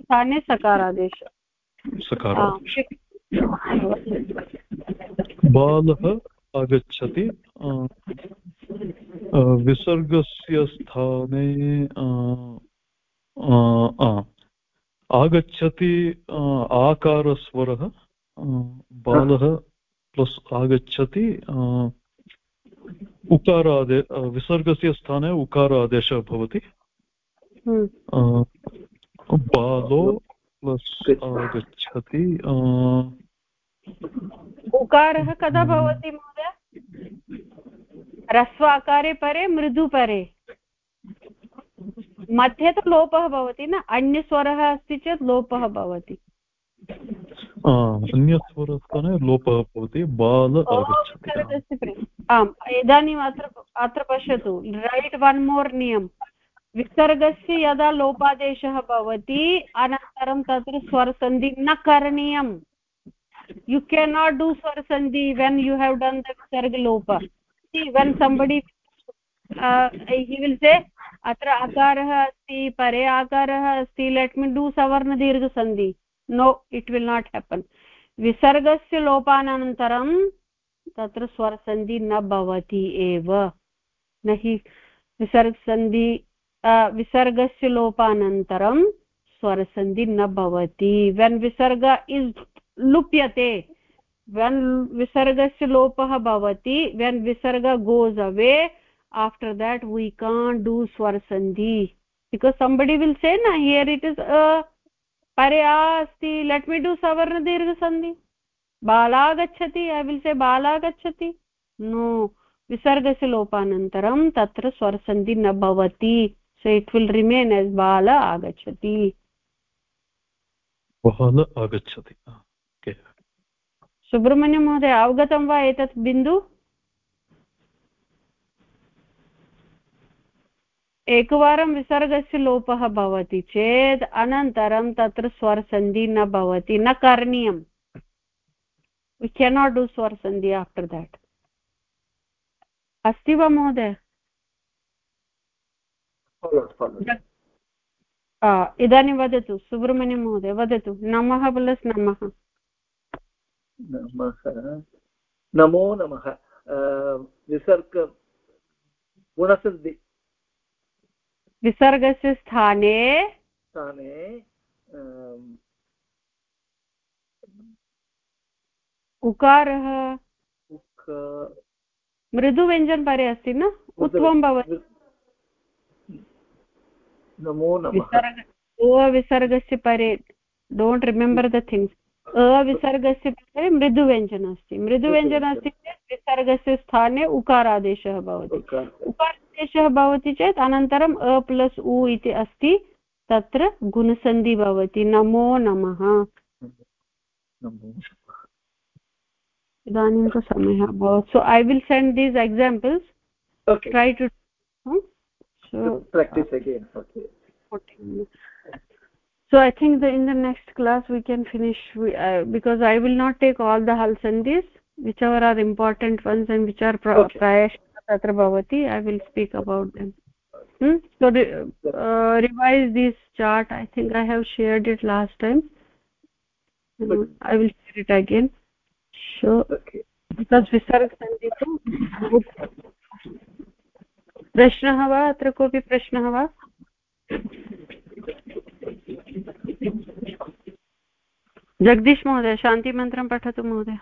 स्थाने सकारादेश सकार बालः आगच्छति विसर्गस्य स्थाने आगच्छति आकारस्वरः बालः प्लस् आगच्छति उकारादे विसर्गस्य स्थाने उकार आदेशः भवति हम्म। बालो प्लस् आगच्छति उकारः कदा भवति महोदय? ह्रस्व आकारे परे मृदु परे। मध्ये तु लोपः भवति न? अन्यस्वरः अस्ति चेत् लोपः भवति। अन्यस्वरस्थाने लोपः भवति बाल आम् इदानीम् अत्र अत्र पश्यतु। रैट् वन् मोर् नियम्। विसर्गस्य यदा लोपादेशः भवति अनन्तरं तत्र स्वरसन्धि न करणीयम्। You can not do स्वरसन्धि when you have done the विसर्ग लोप वेन् सम्बडि हि विल् से अत्र आकारः अस्ति परे आकारः अस्ति let me do सवर्णदीर्घसन्धि no it will not happen विसर्गस्य लोपानन्तरं तत्र स्वरसन्धि न भवति एव न हि विसर्गसन्धि विसर्गस्य लोपानन्तरं स्वरसन्धि न भवति वेन् विसर्ग इस् लुप्यते। वेन् विसर्गस्य लोपः भवति वेन् विसर्ग goes away after that we can do स्वरसन्धि because somebody will say न हियर् इट् इस् परे अस्ति लेट् मी डू सवर्णदीर्घसन्धि बाला गच्छति ऐ विल् से बाला गच्छति नो विसर्गस्य लोपानन्तरं तत्र स्वरसन्धि न भवति। So it will remain as बाल आगच्छति बाल आगच्छति महोदय अवगतं वा एतत् बिन्दु? एकवारं विसर्गस्य लोपः भवति चेत् अनन्तरं तत्र स्वरसन्धि न भवति न करणीयम्. We cannot do swar sandhi after that. अस्ति वा महोदय? इदानीं वदतु सुब्रह्मण्यं महोदय वदतु नमः प्लस् नमः। नमः। नमो नमः। विसर्ग गुणसन्धि विसर्गस्य स्थाने स्थाने उकारः। मृदुव्यञ्जन परे अस्ति न? उत्वं भवति। अविसर्गस्य परे। डोण्ट् रिमेम्बर् द थिङ्ग्स् अविसर्गस्य परे मृदुव्यञ्जन अस्ति। मृदुव्यञ्जन अस्ति चेत् विसर्गस्य स्थाने उकारादेशः भवति। उकारादेशः। भवति चेत् अनन्तरम् अ प्लस् उ इति अस्ति। तत्र गुणसन्धि भवति। नमो नमः। इदानीं तु समयः अभवत्। So I will send these examples practice again. Okay. so i think that in the next class we can finish we, uh, because i will not take all the hal sandhis whichever are important ones and which are prayash tatra bhavati i will speak about them hmm? so uh, revise this chart i think i have shared it last time i will share it again so okay. because visarg sandhi tu प्रश्नः वा अत्र कोऽपि प्रश्नः वा जगदीश महोदय शान्तिमन्त्रं पठतु महोदय।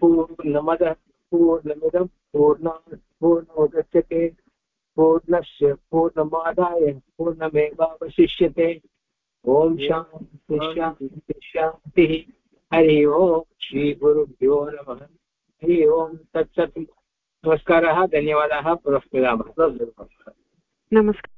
पूर्णमदः पूर्णमिदं पूर्णोदच्यते पूर्णस्य पूर्णमादाय पूर्णमेवावशिष्यते। ॐ शान्ति शान्ति शान्तिः। हरि ओम् श्रीगुरुभ्यो नमः। हरि ओम् तत्सत्। नमस्कारः धन्यवादाः पुनः मिलामः नमस्कारः।